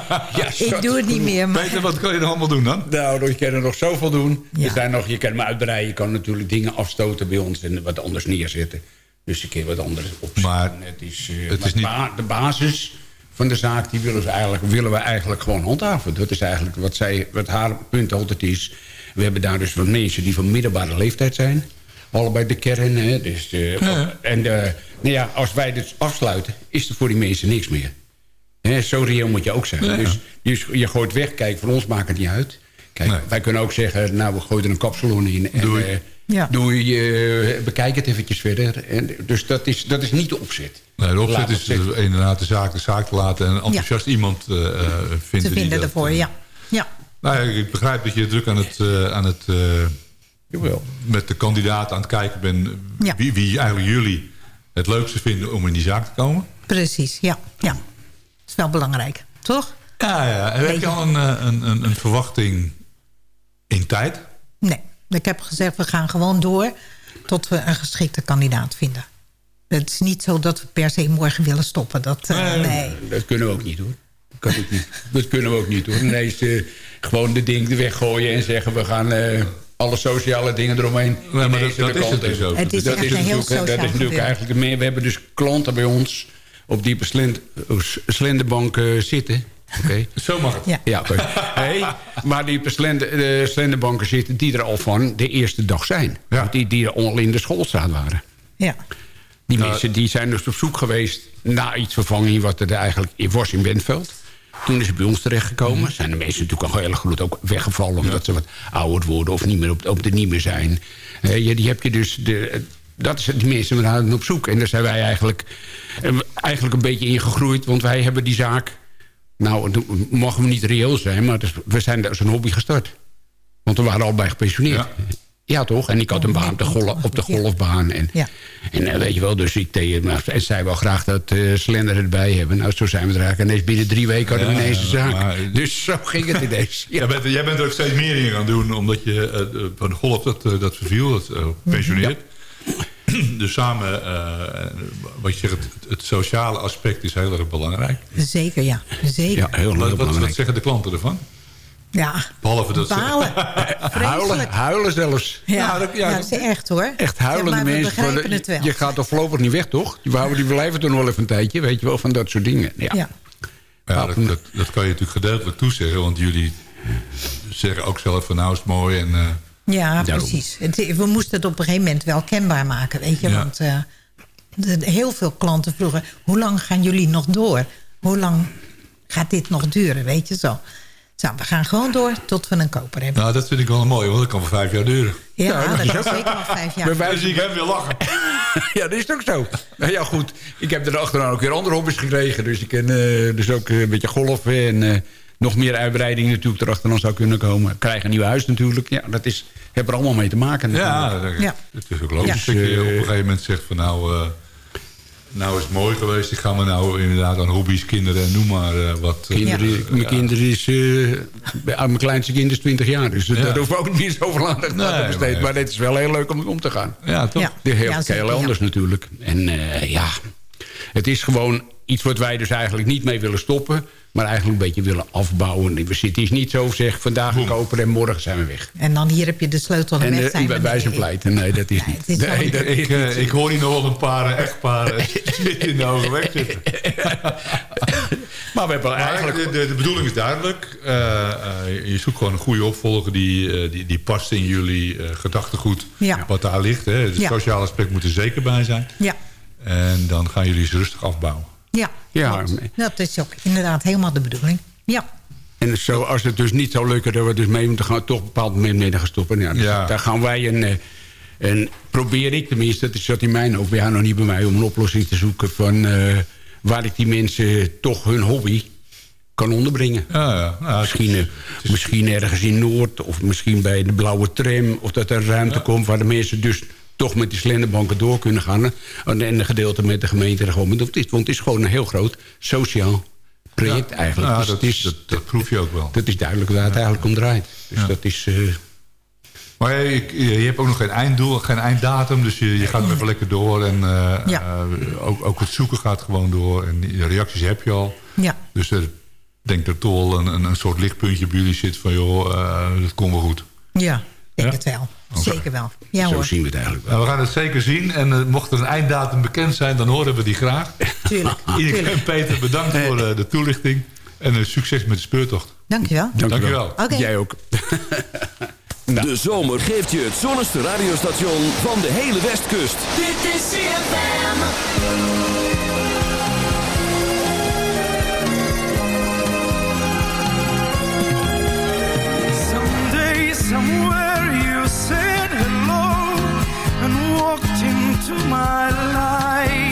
[SPEAKER 13] <laughs>
[SPEAKER 14] Ja,
[SPEAKER 13] ik doe het niet meer. Maar...
[SPEAKER 9] Peter, wat kan je er allemaal doen dan?
[SPEAKER 14] Nou, je kan er nog zoveel doen.
[SPEAKER 13] Ja.
[SPEAKER 14] Er zijn nog, je kan hem uitbreiden. Je kan natuurlijk dingen afstoten bij ons en wat anders neerzetten. Dus een keer wat anders opzetten.
[SPEAKER 9] Maar
[SPEAKER 14] het is, eh,
[SPEAKER 9] het
[SPEAKER 14] maar
[SPEAKER 9] is niet-
[SPEAKER 14] ba- de basis van de zaak die willen, ze eigenlijk, willen we eigenlijk gewoon handhaven. Dat is eigenlijk wat, zij, wat haar punt altijd is. We hebben daar dus wat mensen die van middelbare leeftijd zijn. Allebei de kern. Hè, dus, En nou ja, als wij dit afsluiten, is er voor die mensen niks meer. Hè, zo reëel moet je ook zijn.
[SPEAKER 9] Ja.
[SPEAKER 14] Dus, dus je gooit weg. Kijk, voor ons maakt het niet uit. Kijk,
[SPEAKER 9] Nee.
[SPEAKER 14] wij kunnen ook zeggen, nou, we gooien er een kapsalon in. En,
[SPEAKER 9] Doei.
[SPEAKER 14] eh,
[SPEAKER 13] Ja.
[SPEAKER 14] doei, eh, bekijk het eventjes verder. En, dus dat is, dat is niet de opzet.
[SPEAKER 9] Nee, de opzet is dus inderdaad de zaak de zaak te laten... en enthousiast iemand eh, eh, vinden
[SPEAKER 13] te
[SPEAKER 9] die
[SPEAKER 13] vinden
[SPEAKER 9] dat,
[SPEAKER 13] ervoor, ja. ja.
[SPEAKER 9] Nou ja, ik begrijp dat je druk aan het, eh, aan het eh,
[SPEAKER 14] Jawel.
[SPEAKER 9] met de kandidaat aan het kijken bent...
[SPEAKER 13] Ja.
[SPEAKER 9] Wie, wie eigenlijk jullie het leukste vinden om in die zaak te komen.
[SPEAKER 13] Precies, ja. ja. Dat is wel belangrijk, toch?
[SPEAKER 9] Ja, ja. En heb je al een, een, een, een verwachting in tijd?
[SPEAKER 13] Nee, ik heb gezegd, we gaan gewoon door... tot we een geschikte kandidaat vinden. Het is niet zo dat we per se morgen willen stoppen. Dat, eh, nee.
[SPEAKER 14] Dat kunnen we ook niet hoor. Dat, kan ook niet. dat kunnen we ook niet hoor. Nee, is, eh, gewoon de ding weggooien en zeggen we gaan eh, alle sociale dingen eromheen.
[SPEAKER 9] maar dat- dat
[SPEAKER 14] de
[SPEAKER 9] is het dus
[SPEAKER 14] in.
[SPEAKER 9] ook.
[SPEAKER 13] Het is
[SPEAKER 14] dat is
[SPEAKER 13] een heel
[SPEAKER 14] natuurlijk, dat is natuurlijk eigenlijk meer. We hebben dus klanten bij ons op diepe slind, oh, s- slinderbank eh, zitten. Oké.
[SPEAKER 9] Zo mag het.
[SPEAKER 13] Ja.
[SPEAKER 14] Hey, maar die op de slender, de slinderbanken zitten die er al van de eerste dag zijn.
[SPEAKER 9] Ja.
[SPEAKER 14] Die, die er al in de schoolstraat waren.
[SPEAKER 13] Ja.
[SPEAKER 14] Die mensen die zijn dus op zoek geweest naar iets vervanging... wat er eigenlijk was in Bentveld. Toen is het bij ons terechtgekomen.
[SPEAKER 9] Mhm.
[SPEAKER 14] Zijn de mensen natuurlijk al heel goed ook weggevallen... omdat ze wat ouder worden of niet meer op, op de niet meer zijn. Je, die heb je dus... De, dat is die mensen we op zoek. En daar zijn wij eigenlijk, eh, eigenlijk een beetje ingegroeid. Want wij hebben die zaak... Nou, mogen we niet reëel zijn... maar dus, we zijn als een hobby gestart. Want we waren al bij gepensioneerd.
[SPEAKER 9] Ja.
[SPEAKER 14] Ja, toch? En ik had een baan op de, de golfbaan. En,
[SPEAKER 13] Ja.
[SPEAKER 14] en eh, weet je wel, dus ik deed, maar, en zij wil graag dat eh Slender erbij hebben. Nou, zo zijn we er eigenlijk. ineens binnen drie weken hadden we
[SPEAKER 9] Ja,
[SPEAKER 14] ineens een zaak.
[SPEAKER 9] maar-
[SPEAKER 14] dus zo ging het ineens. <laughs>
[SPEAKER 9] Jij, bent, jij bent er ook steeds meer in gaan doen, omdat je eh, van de golf dat, dat verviel, dat eh, pensioneert. Dus samen, eh, wat je zegt, het, het sociale aspect is heel erg belangrijk.
[SPEAKER 13] Zeker, ja. Zeker.
[SPEAKER 9] wat, wat, wat zeggen de klanten ervan?
[SPEAKER 13] Ja,
[SPEAKER 9] Behalve dat ze... <laughs>
[SPEAKER 14] Huilen, huilen zelfs.
[SPEAKER 13] Ja,
[SPEAKER 9] dat-
[SPEAKER 13] ja,
[SPEAKER 9] ja,
[SPEAKER 13] dat is echt hoor.
[SPEAKER 14] Echt huilende
[SPEAKER 13] Ja, maar we
[SPEAKER 14] mensen.
[SPEAKER 13] begrijpen
[SPEAKER 14] Van,
[SPEAKER 13] het wel.
[SPEAKER 14] Je gaat toch voorlopig niet weg, toch? Die, wouden- die blijven toch nog wel even een tijdje, weet je wel, van dat soort dingen. Ja.
[SPEAKER 13] Ja.
[SPEAKER 9] Ja, dat, dat, dat kan je natuurlijk gedeeltelijk toezeggen, want jullie zeggen ook zelf van nou is het mooi en... eh,
[SPEAKER 13] Ja,
[SPEAKER 9] Daarom.
[SPEAKER 13] precies. Het, we moesten het op een gegeven moment wel kenbaar maken, weet je.
[SPEAKER 9] Ja.
[SPEAKER 13] Want eh, de- heel veel klanten vroegen... hoe lang gaan jullie nog door? Hoe lang gaat dit nog duren, weet je zo? Nou, we gaan gewoon door tot we een koper hebben.
[SPEAKER 9] Nou, dat vind ik wel mooi, want dat kan voor vijf jaar duren.
[SPEAKER 13] Ja, dat
[SPEAKER 14] is
[SPEAKER 13] zeker vijf jaar.
[SPEAKER 14] Bij wijze
[SPEAKER 9] Dus ik heb weer lachen. <laughs>
[SPEAKER 14] Ja, dat is ook zo. Nou ja, goed. Ik heb er achteraan ook weer andere hobby's gekregen. Dus ik ken eh, dus ook eh, een beetje golfen en eh, nog meer uitbreiding natuurlijk erachteraan zou kunnen komen. Ik krijg een nieuw huis natuurlijk. Ja, dat is, heb er allemaal mee te maken.
[SPEAKER 9] Ja, dat- het is ook logisch
[SPEAKER 14] Ja.
[SPEAKER 9] dat je
[SPEAKER 14] Dus,
[SPEAKER 9] op
[SPEAKER 14] eh,
[SPEAKER 9] een gegeven moment zegt van nou... eh, nou is het mooi geweest, ik ga me nou inderdaad aan hobby's, kinderen en noem maar eh, wat... eh,
[SPEAKER 14] Mijn kinderen is... eh, mijn kleinste kind is 20 jaar. Dus
[SPEAKER 9] Ja.
[SPEAKER 14] daar hoeven we ook niet zoveel aandacht aan
[SPEAKER 9] Nee,
[SPEAKER 14] te besteden.
[SPEAKER 9] maar-
[SPEAKER 14] Maar het is wel heel leuk om om te gaan.
[SPEAKER 9] Ja, toch?
[SPEAKER 14] Heel, anders natuurlijk. En eh, ja, het is gewoon iets wat wij dus eigenlijk niet mee willen stoppen. Maar eigenlijk een beetje willen afbouwen. We zitten hier niet zo zeg, vandaag kopen en morgen zijn we weg.
[SPEAKER 13] En dan hier heb je de sleutel en,
[SPEAKER 14] En
[SPEAKER 13] weg
[SPEAKER 14] eh,
[SPEAKER 13] zijn we.
[SPEAKER 14] wij, zijn
[SPEAKER 13] Nee.
[SPEAKER 14] pleiten. Nee, dat is niet.
[SPEAKER 13] is
[SPEAKER 14] Nee,
[SPEAKER 9] Ik,
[SPEAKER 14] dat is
[SPEAKER 9] ik, eh,
[SPEAKER 14] niet.
[SPEAKER 9] ik hoor hier nog wel een paar echtparen zitten in de hoge weg zitten.
[SPEAKER 14] Maar we hebben
[SPEAKER 9] Maar
[SPEAKER 14] eigenlijk...
[SPEAKER 9] de, de, de bedoeling is duidelijk. Eh, eh, je zoekt gewoon een goede opvolger die, eh, die, die past in jullie eh, gedachtegoed.
[SPEAKER 13] Ja.
[SPEAKER 9] Wat daar ligt. Hè. Het
[SPEAKER 13] Ja.
[SPEAKER 9] sociale aspect moet er zeker bij zijn.
[SPEAKER 13] Ja,
[SPEAKER 9] En dan gaan jullie ze rustig afbouwen.
[SPEAKER 13] Ja.
[SPEAKER 14] Ja.
[SPEAKER 13] Dat is ook inderdaad helemaal de bedoeling. Ja,
[SPEAKER 14] En zo, als het dus niet zou lukken dat we dus mee moeten gaan... toch op een bepaald moment mee gaan stoppen. Ja, dus
[SPEAKER 9] Ja.
[SPEAKER 14] Daar gaan wij een... eh, En probeer ik tenminste, dat zat in mijn bij jou nog niet bij mij, om een oplossing te zoeken... van eh, waar ik die mensen toch hun hobby kan onderbrengen.
[SPEAKER 9] Ja, ja. Nou,
[SPEAKER 14] Misschien, eh, misschien ergens in Noord, of misschien bij de blauwe tram... of dat er ruimte komt waar de mensen dus toch met die slenderbanken door kunnen gaan. En en een gedeelte met de gemeente er gewoon mee. Want het is- Want het is gewoon een heel groot sociaal project
[SPEAKER 9] Ja.
[SPEAKER 14] eigenlijk.
[SPEAKER 9] Ja,
[SPEAKER 14] Dus
[SPEAKER 9] dat,
[SPEAKER 14] is,
[SPEAKER 9] dat, dat proef je ook wel.
[SPEAKER 14] dat is duidelijk waar het eigenlijk om draait. Dus
[SPEAKER 9] Ja.
[SPEAKER 14] dat is... eh,
[SPEAKER 9] Maar je, hebt ook nog geen einddoel, geen einddatum. Dus je, je gaat nog even lekker door. En eh,
[SPEAKER 13] Ja.
[SPEAKER 9] eh, ook, ook het zoeken gaat gewoon door. En de reacties heb je al.
[SPEAKER 13] ja.
[SPEAKER 9] Dus er, ik denk dat toch wel een, een, een soort lichtpuntje bij jullie zit. Van joh, eh, dat komt wel goed.
[SPEAKER 13] Ja, ik denk
[SPEAKER 9] Ja?
[SPEAKER 13] het wel. Zeker wel. Ja
[SPEAKER 14] zo
[SPEAKER 13] hoor,
[SPEAKER 14] zien we het eigenlijk wel.
[SPEAKER 9] Nou, we gaan het zeker zien. En eh, mocht er een einddatum bekend zijn, dan horen we die graag. <laughs>
[SPEAKER 13] tuurlijk.
[SPEAKER 9] Iedereen en Peter, bedankt voor eh, de toelichting. En eh, succes met de speurtocht.
[SPEAKER 13] Dankjewel.
[SPEAKER 9] Dankjewel.
[SPEAKER 13] Oké.
[SPEAKER 14] Jij ook. <laughs>
[SPEAKER 6] De zomer geeft je het zonnigste radiostation van de hele Westkust.
[SPEAKER 12] Dit is CFM.
[SPEAKER 15] Someday, somewhere, walked into my life.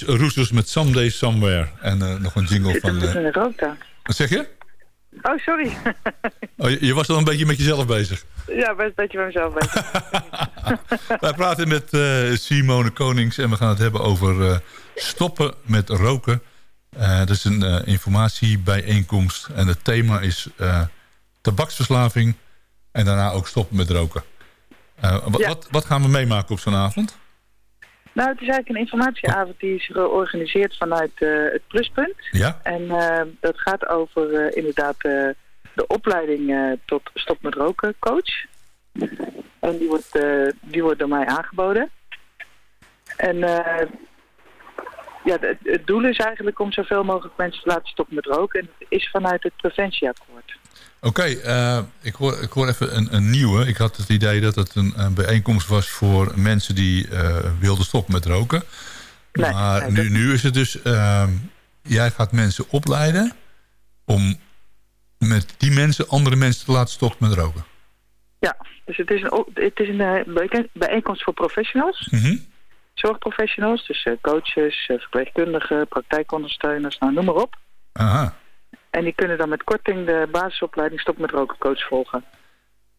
[SPEAKER 9] Roussos met Someday Somewhere. En eh, nog een jingle van...
[SPEAKER 16] Zit
[SPEAKER 9] eh,
[SPEAKER 16] rookta?
[SPEAKER 9] wat zeg je?
[SPEAKER 16] Oh, sorry. <laughs>
[SPEAKER 9] Oh, je, je was al een beetje met jezelf bezig.
[SPEAKER 16] ja, best een beetje bij mezelf bezig. <laughs>
[SPEAKER 9] Wij praten met eh, Simone Konings en we gaan het hebben over stoppen met roken. Dat is een informatiebijeenkomst en het thema is tabaksverslaving en daarna ook stoppen met roken. Wat,
[SPEAKER 16] Ja.
[SPEAKER 9] wat, wat gaan we meemaken op zo'n avond?
[SPEAKER 16] Nou, het is eigenlijk een informatieavond die is georganiseerd vanuit eh, het Pluspunt.
[SPEAKER 9] Ja?
[SPEAKER 16] En eh, dat gaat over eh, inderdaad de opleiding tot stop met roken coach. En die wordt, die wordt door mij aangeboden. En ja, het, het doel is eigenlijk om zoveel mogelijk mensen te laten stoppen met roken. En dat is vanuit het preventieakkoord.
[SPEAKER 9] Oké, eh, ik, hoor, ik hoor even een, een nieuwe. Ik had het idee dat het een, een bijeenkomst was voor mensen die eh, wilden stoppen met roken. maar nu, nu is het dus, eh, jij gaat mensen opleiden om met die mensen andere mensen te laten stoppen met roken.
[SPEAKER 16] Ja, dus het is een, het is een eh, bijeen- bijeenkomst voor professionals.
[SPEAKER 9] Mhm.
[SPEAKER 16] Zorgprofessionals, dus coaches, verpleegkundigen, praktijkondersteuners, nou noem maar op.
[SPEAKER 9] Aha,
[SPEAKER 16] En die kunnen dan met korting de basisopleiding stop met roken coach volgen.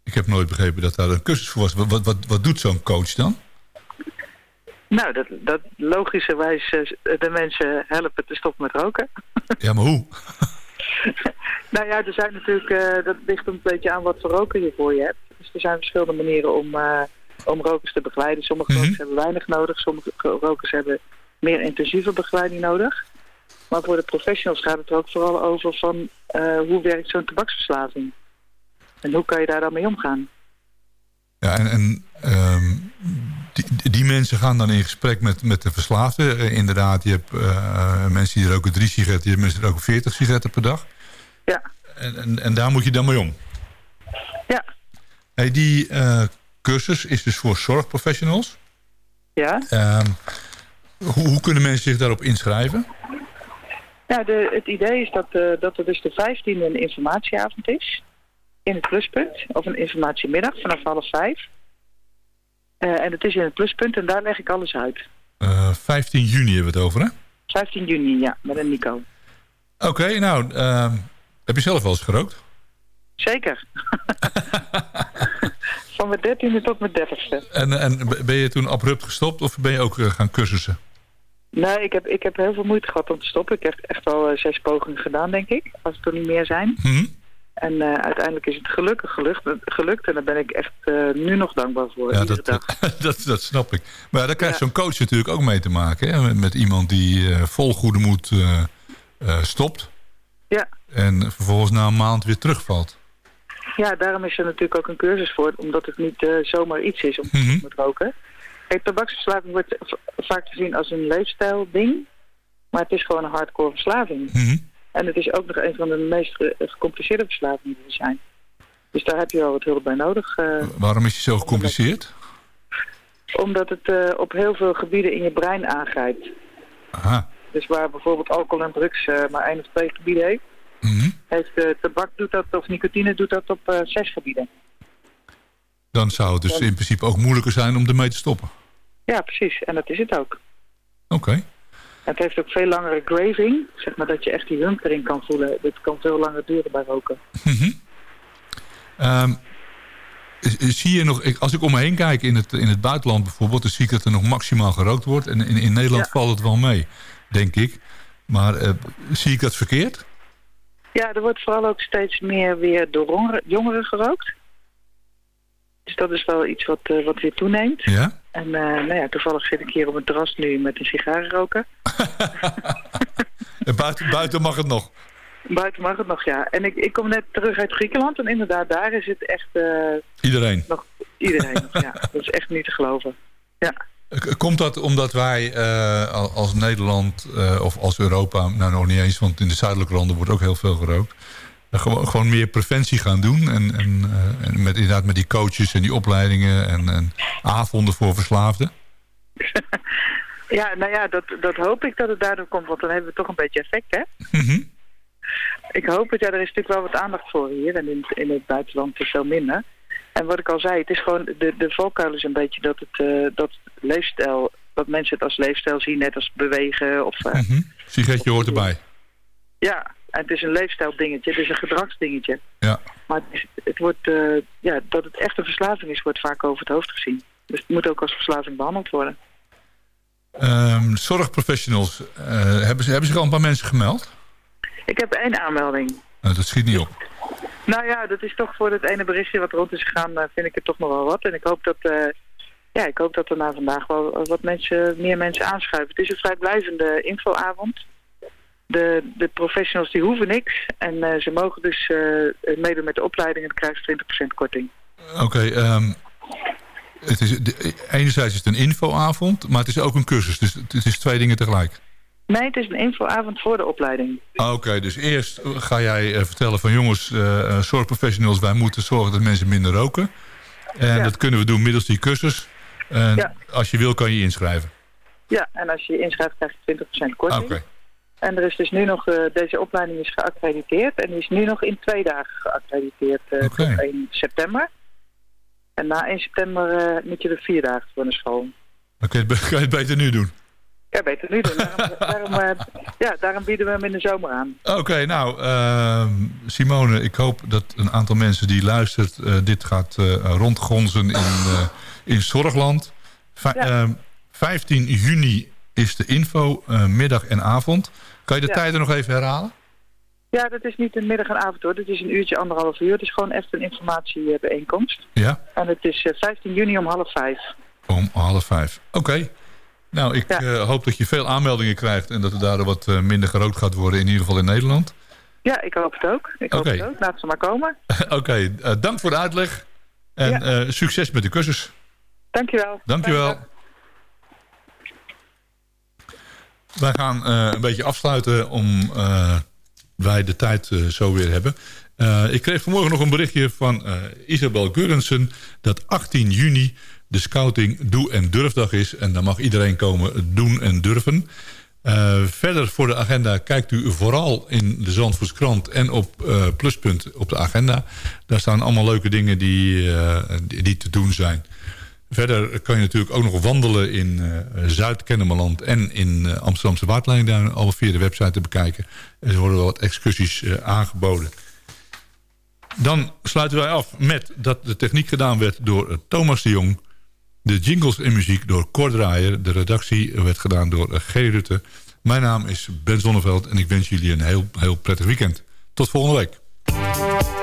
[SPEAKER 9] ik heb nooit begrepen dat daar een cursus voor was. Wat, wat, wat, doet zo'n coach dan?
[SPEAKER 16] Nou, dat, dat logischerwijs eh, de mensen helpen te stoppen met roken.
[SPEAKER 9] Ja, maar hoe? <laughs>
[SPEAKER 16] nou ja, er zijn natuurlijk, eh, dat ligt een beetje aan wat voor roker je voor je hebt. Dus er zijn verschillende manieren om, eh, om rokers te begeleiden. Sommige rokers hebben weinig nodig, sommige rokers hebben meer intensieve begeleiding nodig. Maar voor de professionals gaat het er ook vooral over van eh, hoe werkt zo'n tabaksverslaving? En hoe kan je daar dan mee omgaan?
[SPEAKER 9] Ja, en, en ehm, die, die mensen gaan dan in gesprek met, met de verslaafde. Eh, inderdaad, je hebt eh, mensen die roken drie sigaretten, je hebt mensen die roken veertig sigaretten per dag.
[SPEAKER 16] Ja.
[SPEAKER 9] En, en, en daar moet je dan mee om.
[SPEAKER 16] Ja.
[SPEAKER 9] Hey, die cursus is dus voor zorgprofessionals.
[SPEAKER 16] Ja.
[SPEAKER 9] Ehm, hoe, hoe kunnen mensen zich daarop inschrijven?
[SPEAKER 16] Ja, de, het idee is dat, eh, dat er dus de 15e een informatieavond is. In het pluspunt. Of een informatiemiddag vanaf half vijf. Eh, en het is in het pluspunt en daar leg ik alles uit.
[SPEAKER 9] Eh 15 juni hebben we het over, hè?
[SPEAKER 16] 15 juni, ja, met een Nico.
[SPEAKER 9] Oké, nou, ehm, heb je zelf wel eens gerookt?
[SPEAKER 16] Zeker. <laughs> Van mijn dertiende tot mijn dertigste.
[SPEAKER 9] En, en ben je toen abrupt gestopt of ben je ook gaan cursussen?
[SPEAKER 16] Nee, ik heb, ik heb heel veel moeite gehad om te stoppen. Ik heb echt al eh, zes pogingen gedaan, denk ik. Als het er niet meer zijn.
[SPEAKER 9] Mhm.
[SPEAKER 16] En eh, uiteindelijk is het gelukkig gelukt, gelukt. En daar ben ik echt eh, nu nog dankbaar voor.
[SPEAKER 9] Ja, dat,
[SPEAKER 16] dag. <laughs>
[SPEAKER 9] dat, dat snap ik. Maar daar krijgt zo'n coach natuurlijk ook mee te maken. Hè? Met, met iemand die vol goede moed stopt.
[SPEAKER 16] Ja.
[SPEAKER 9] En vervolgens na een maand weer terugvalt.
[SPEAKER 16] Ja, daarom is er natuurlijk ook een cursus voor. Omdat het niet zomaar iets is om te stoppen met roken. Kijk, tabaksverslaving wordt vaak gezien als een leefstijlding. Maar het is gewoon een hardcore verslaving.
[SPEAKER 9] Mhm.
[SPEAKER 16] En het is ook nog een van de meest ge- gecompliceerde verslavingen die er zijn. Dus daar heb je wel wat hulp bij nodig. eh,
[SPEAKER 9] Waarom is hij zo gecompliceerd?
[SPEAKER 16] omdat het eh, op heel veel gebieden in je brein aangrijpt.
[SPEAKER 9] Aha.
[SPEAKER 16] Dus waar bijvoorbeeld alcohol en drugs eh, maar één of twee gebieden heeft,
[SPEAKER 9] Mhm.
[SPEAKER 16] heeft tabak doet dat, of nicotine doet dat op zes gebieden.
[SPEAKER 9] Dan zou het dus in principe ook moeilijker zijn om ermee te stoppen.
[SPEAKER 16] Ja, precies. En dat is het ook.
[SPEAKER 9] Oké.
[SPEAKER 16] Het heeft ook veel langere graving, zeg maar dat je echt die hump erin kan voelen. Dat kan veel langer duren bij roken.
[SPEAKER 9] Z- zie je nog, als ik om me heen kijk in het, in het buitenland bijvoorbeeld... dan zie ik dat er nog maximaal gerookt wordt. En in, in Nederland valt het wel mee, denk ik. Maar eh, zie ik dat verkeerd?
[SPEAKER 16] Ja, er wordt vooral ook steeds meer weer door jongeren, gerookt. Dus dat is wel iets wat, eh, wat weer toeneemt.
[SPEAKER 9] Ja?
[SPEAKER 16] En eh, nou ja, toevallig zit ik hier op het terras nu met een sigaar roken. <laughs>
[SPEAKER 9] En buiten, buiten mag het nog.
[SPEAKER 16] Buiten mag het nog, ja. En ik, ik kom net terug uit Griekenland en inderdaad, daar is het echt eh,
[SPEAKER 9] Iedereen.
[SPEAKER 16] nog iedereen nog, ja. Dat is echt niet te geloven. Ja.
[SPEAKER 9] Komt dat omdat wij eh, al- als Nederland of als Europa... nou nog niet eens, want in de zuidelijke landen wordt ook heel veel gerookt... gewoon, gewoon meer preventie gaan doen. En, en, eh, en met, inderdaad met die coaches en die opleidingen... en, en avonden voor verslaafden. <laughs>
[SPEAKER 16] Ja, nou ja, dat, dat hoop ik dat het daardoor komt, want dan hebben we toch een beetje effect, hè?
[SPEAKER 9] Mhm.
[SPEAKER 16] Ik hoop het, ja, er is natuurlijk wel wat aandacht voor hier en in, het- in het buitenland is veel minder. En wat ik al zei, het is gewoon, de, de valkuil is een beetje dat het, eh, dat leefstijl dat mensen het als leefstijl zien, net als bewegen. Of, eh,
[SPEAKER 9] Mhm. Sigaretje hoort erbij.
[SPEAKER 16] Ja, en het is een leefstijldingetje, het is een gedragsdingetje.
[SPEAKER 9] Ja.
[SPEAKER 16] Maar het, is- het wordt, eh, ja, dat het echt een verslaving is, wordt vaak over het hoofd gezien. Dus het moet ook als verslaving behandeld worden.
[SPEAKER 9] Ehm, zorgprofessionals, eh, hebben, ze, hebben zich al een paar mensen gemeld?
[SPEAKER 16] Ik heb één aanmelding.
[SPEAKER 9] Nou, dat schiet niet op.
[SPEAKER 16] Nou ja, dat is toch voor het ene berichtje wat rond is gegaan, eh, vind ik het toch nog wel wat. En ik hoop dat, ja, ik hoop dat er na vandaag wel wat mensen, meer mensen aanschuiven. Het is een vrijblijvende infoavond. De, de professionals die hoeven niks. En eh, ze mogen dus eh, meedoen met de opleiding en dan krijgen ze 20% korting.
[SPEAKER 9] Oké, ehm, het is, enerzijds is het een infoavond, maar het is ook een cursus. Dus het, is twee dingen tegelijk.
[SPEAKER 16] Nee, het is een infoavond voor de opleiding.
[SPEAKER 9] Oké, dus eerst ga jij eh, vertellen van jongens, zorgprofessionals, wij moeten zorgen dat mensen minder roken. En dat kunnen we doen middels die cursus. En
[SPEAKER 16] Ja.
[SPEAKER 9] als je wil kan je inschrijven.
[SPEAKER 16] Ja, en als je je inschrijft krijg je 20% korting.
[SPEAKER 9] Oké.
[SPEAKER 16] En er is dus nu nog, eh, deze opleiding is geaccrediteerd en die is nu nog in twee dagen geaccrediteerd eh,
[SPEAKER 9] Oké.
[SPEAKER 16] tot 1 september. En na 1 september eh, moet je er vier dagen voor naar school.
[SPEAKER 9] Dan kan je, het, be- <laughs> kan je het beter nu doen.
[SPEAKER 16] Ja, beter nu doen. Daarom, <laughs> daarom, eh, ja, daarom bieden we hem in de zomer aan.
[SPEAKER 9] Oké, nou, ehm, Simone, ik hoop dat een aantal mensen die luistert... eh, dit gaat eh, rondgonzen in, eh, in Zorgland. Ehm, 15 juni is de info, eh, middag en avond. Kan je de
[SPEAKER 16] Ja.
[SPEAKER 9] tijden nog even herhalen?
[SPEAKER 16] Ja, dat is niet een middag en avond hoor. Dit is een uurtje, anderhalf uur. Het is gewoon echt een informatiebijeenkomst.
[SPEAKER 9] Ja,
[SPEAKER 16] En het is eh, 15 juni om half vijf.
[SPEAKER 9] om half vijf. Oké. Nou, ik eh, hoop dat je veel aanmeldingen krijgt... en dat er daardoor wat eh, minder gerookt gaat worden, in ieder geval in Nederland.
[SPEAKER 16] Ja, ik hoop het ook. Ik hoop het ook. Laat ze maar komen. <laughs>
[SPEAKER 9] Oké, eh, dank voor de uitleg. En eh, succes met de cursus.
[SPEAKER 16] Dankjewel.
[SPEAKER 9] Dankjewel. Wij gaan eh, een beetje afsluiten om eh, wij de tijd eh, zo weer hebben. Ik kreeg vanmorgen nog een berichtje van Isabel Gurrensen... dat 18 juni de scouting Doe en Durfdag is. En daar mag iedereen komen doen en durven. Verder voor de agenda kijkt u vooral in de Zandvoortskrant en op Pluspunt op de agenda. Daar staan allemaal leuke dingen die, die te doen zijn. Verder kan je natuurlijk ook nog wandelen in eh Zuid-Kennemerland en in eh, Amsterdamse Waterlijnduinen. Allemaal via de website te bekijken. Er worden wel wat excursies eh, aangeboden. Dan sluiten wij af met dat de techniek gedaan werd door Thomas de Jong. De jingles en muziek door Cor Draaier. De redactie werd gedaan door G. Rutte. Mijn naam is Ben Zonneveld en ik wens jullie een heel, heel prettig weekend. Tot volgende week.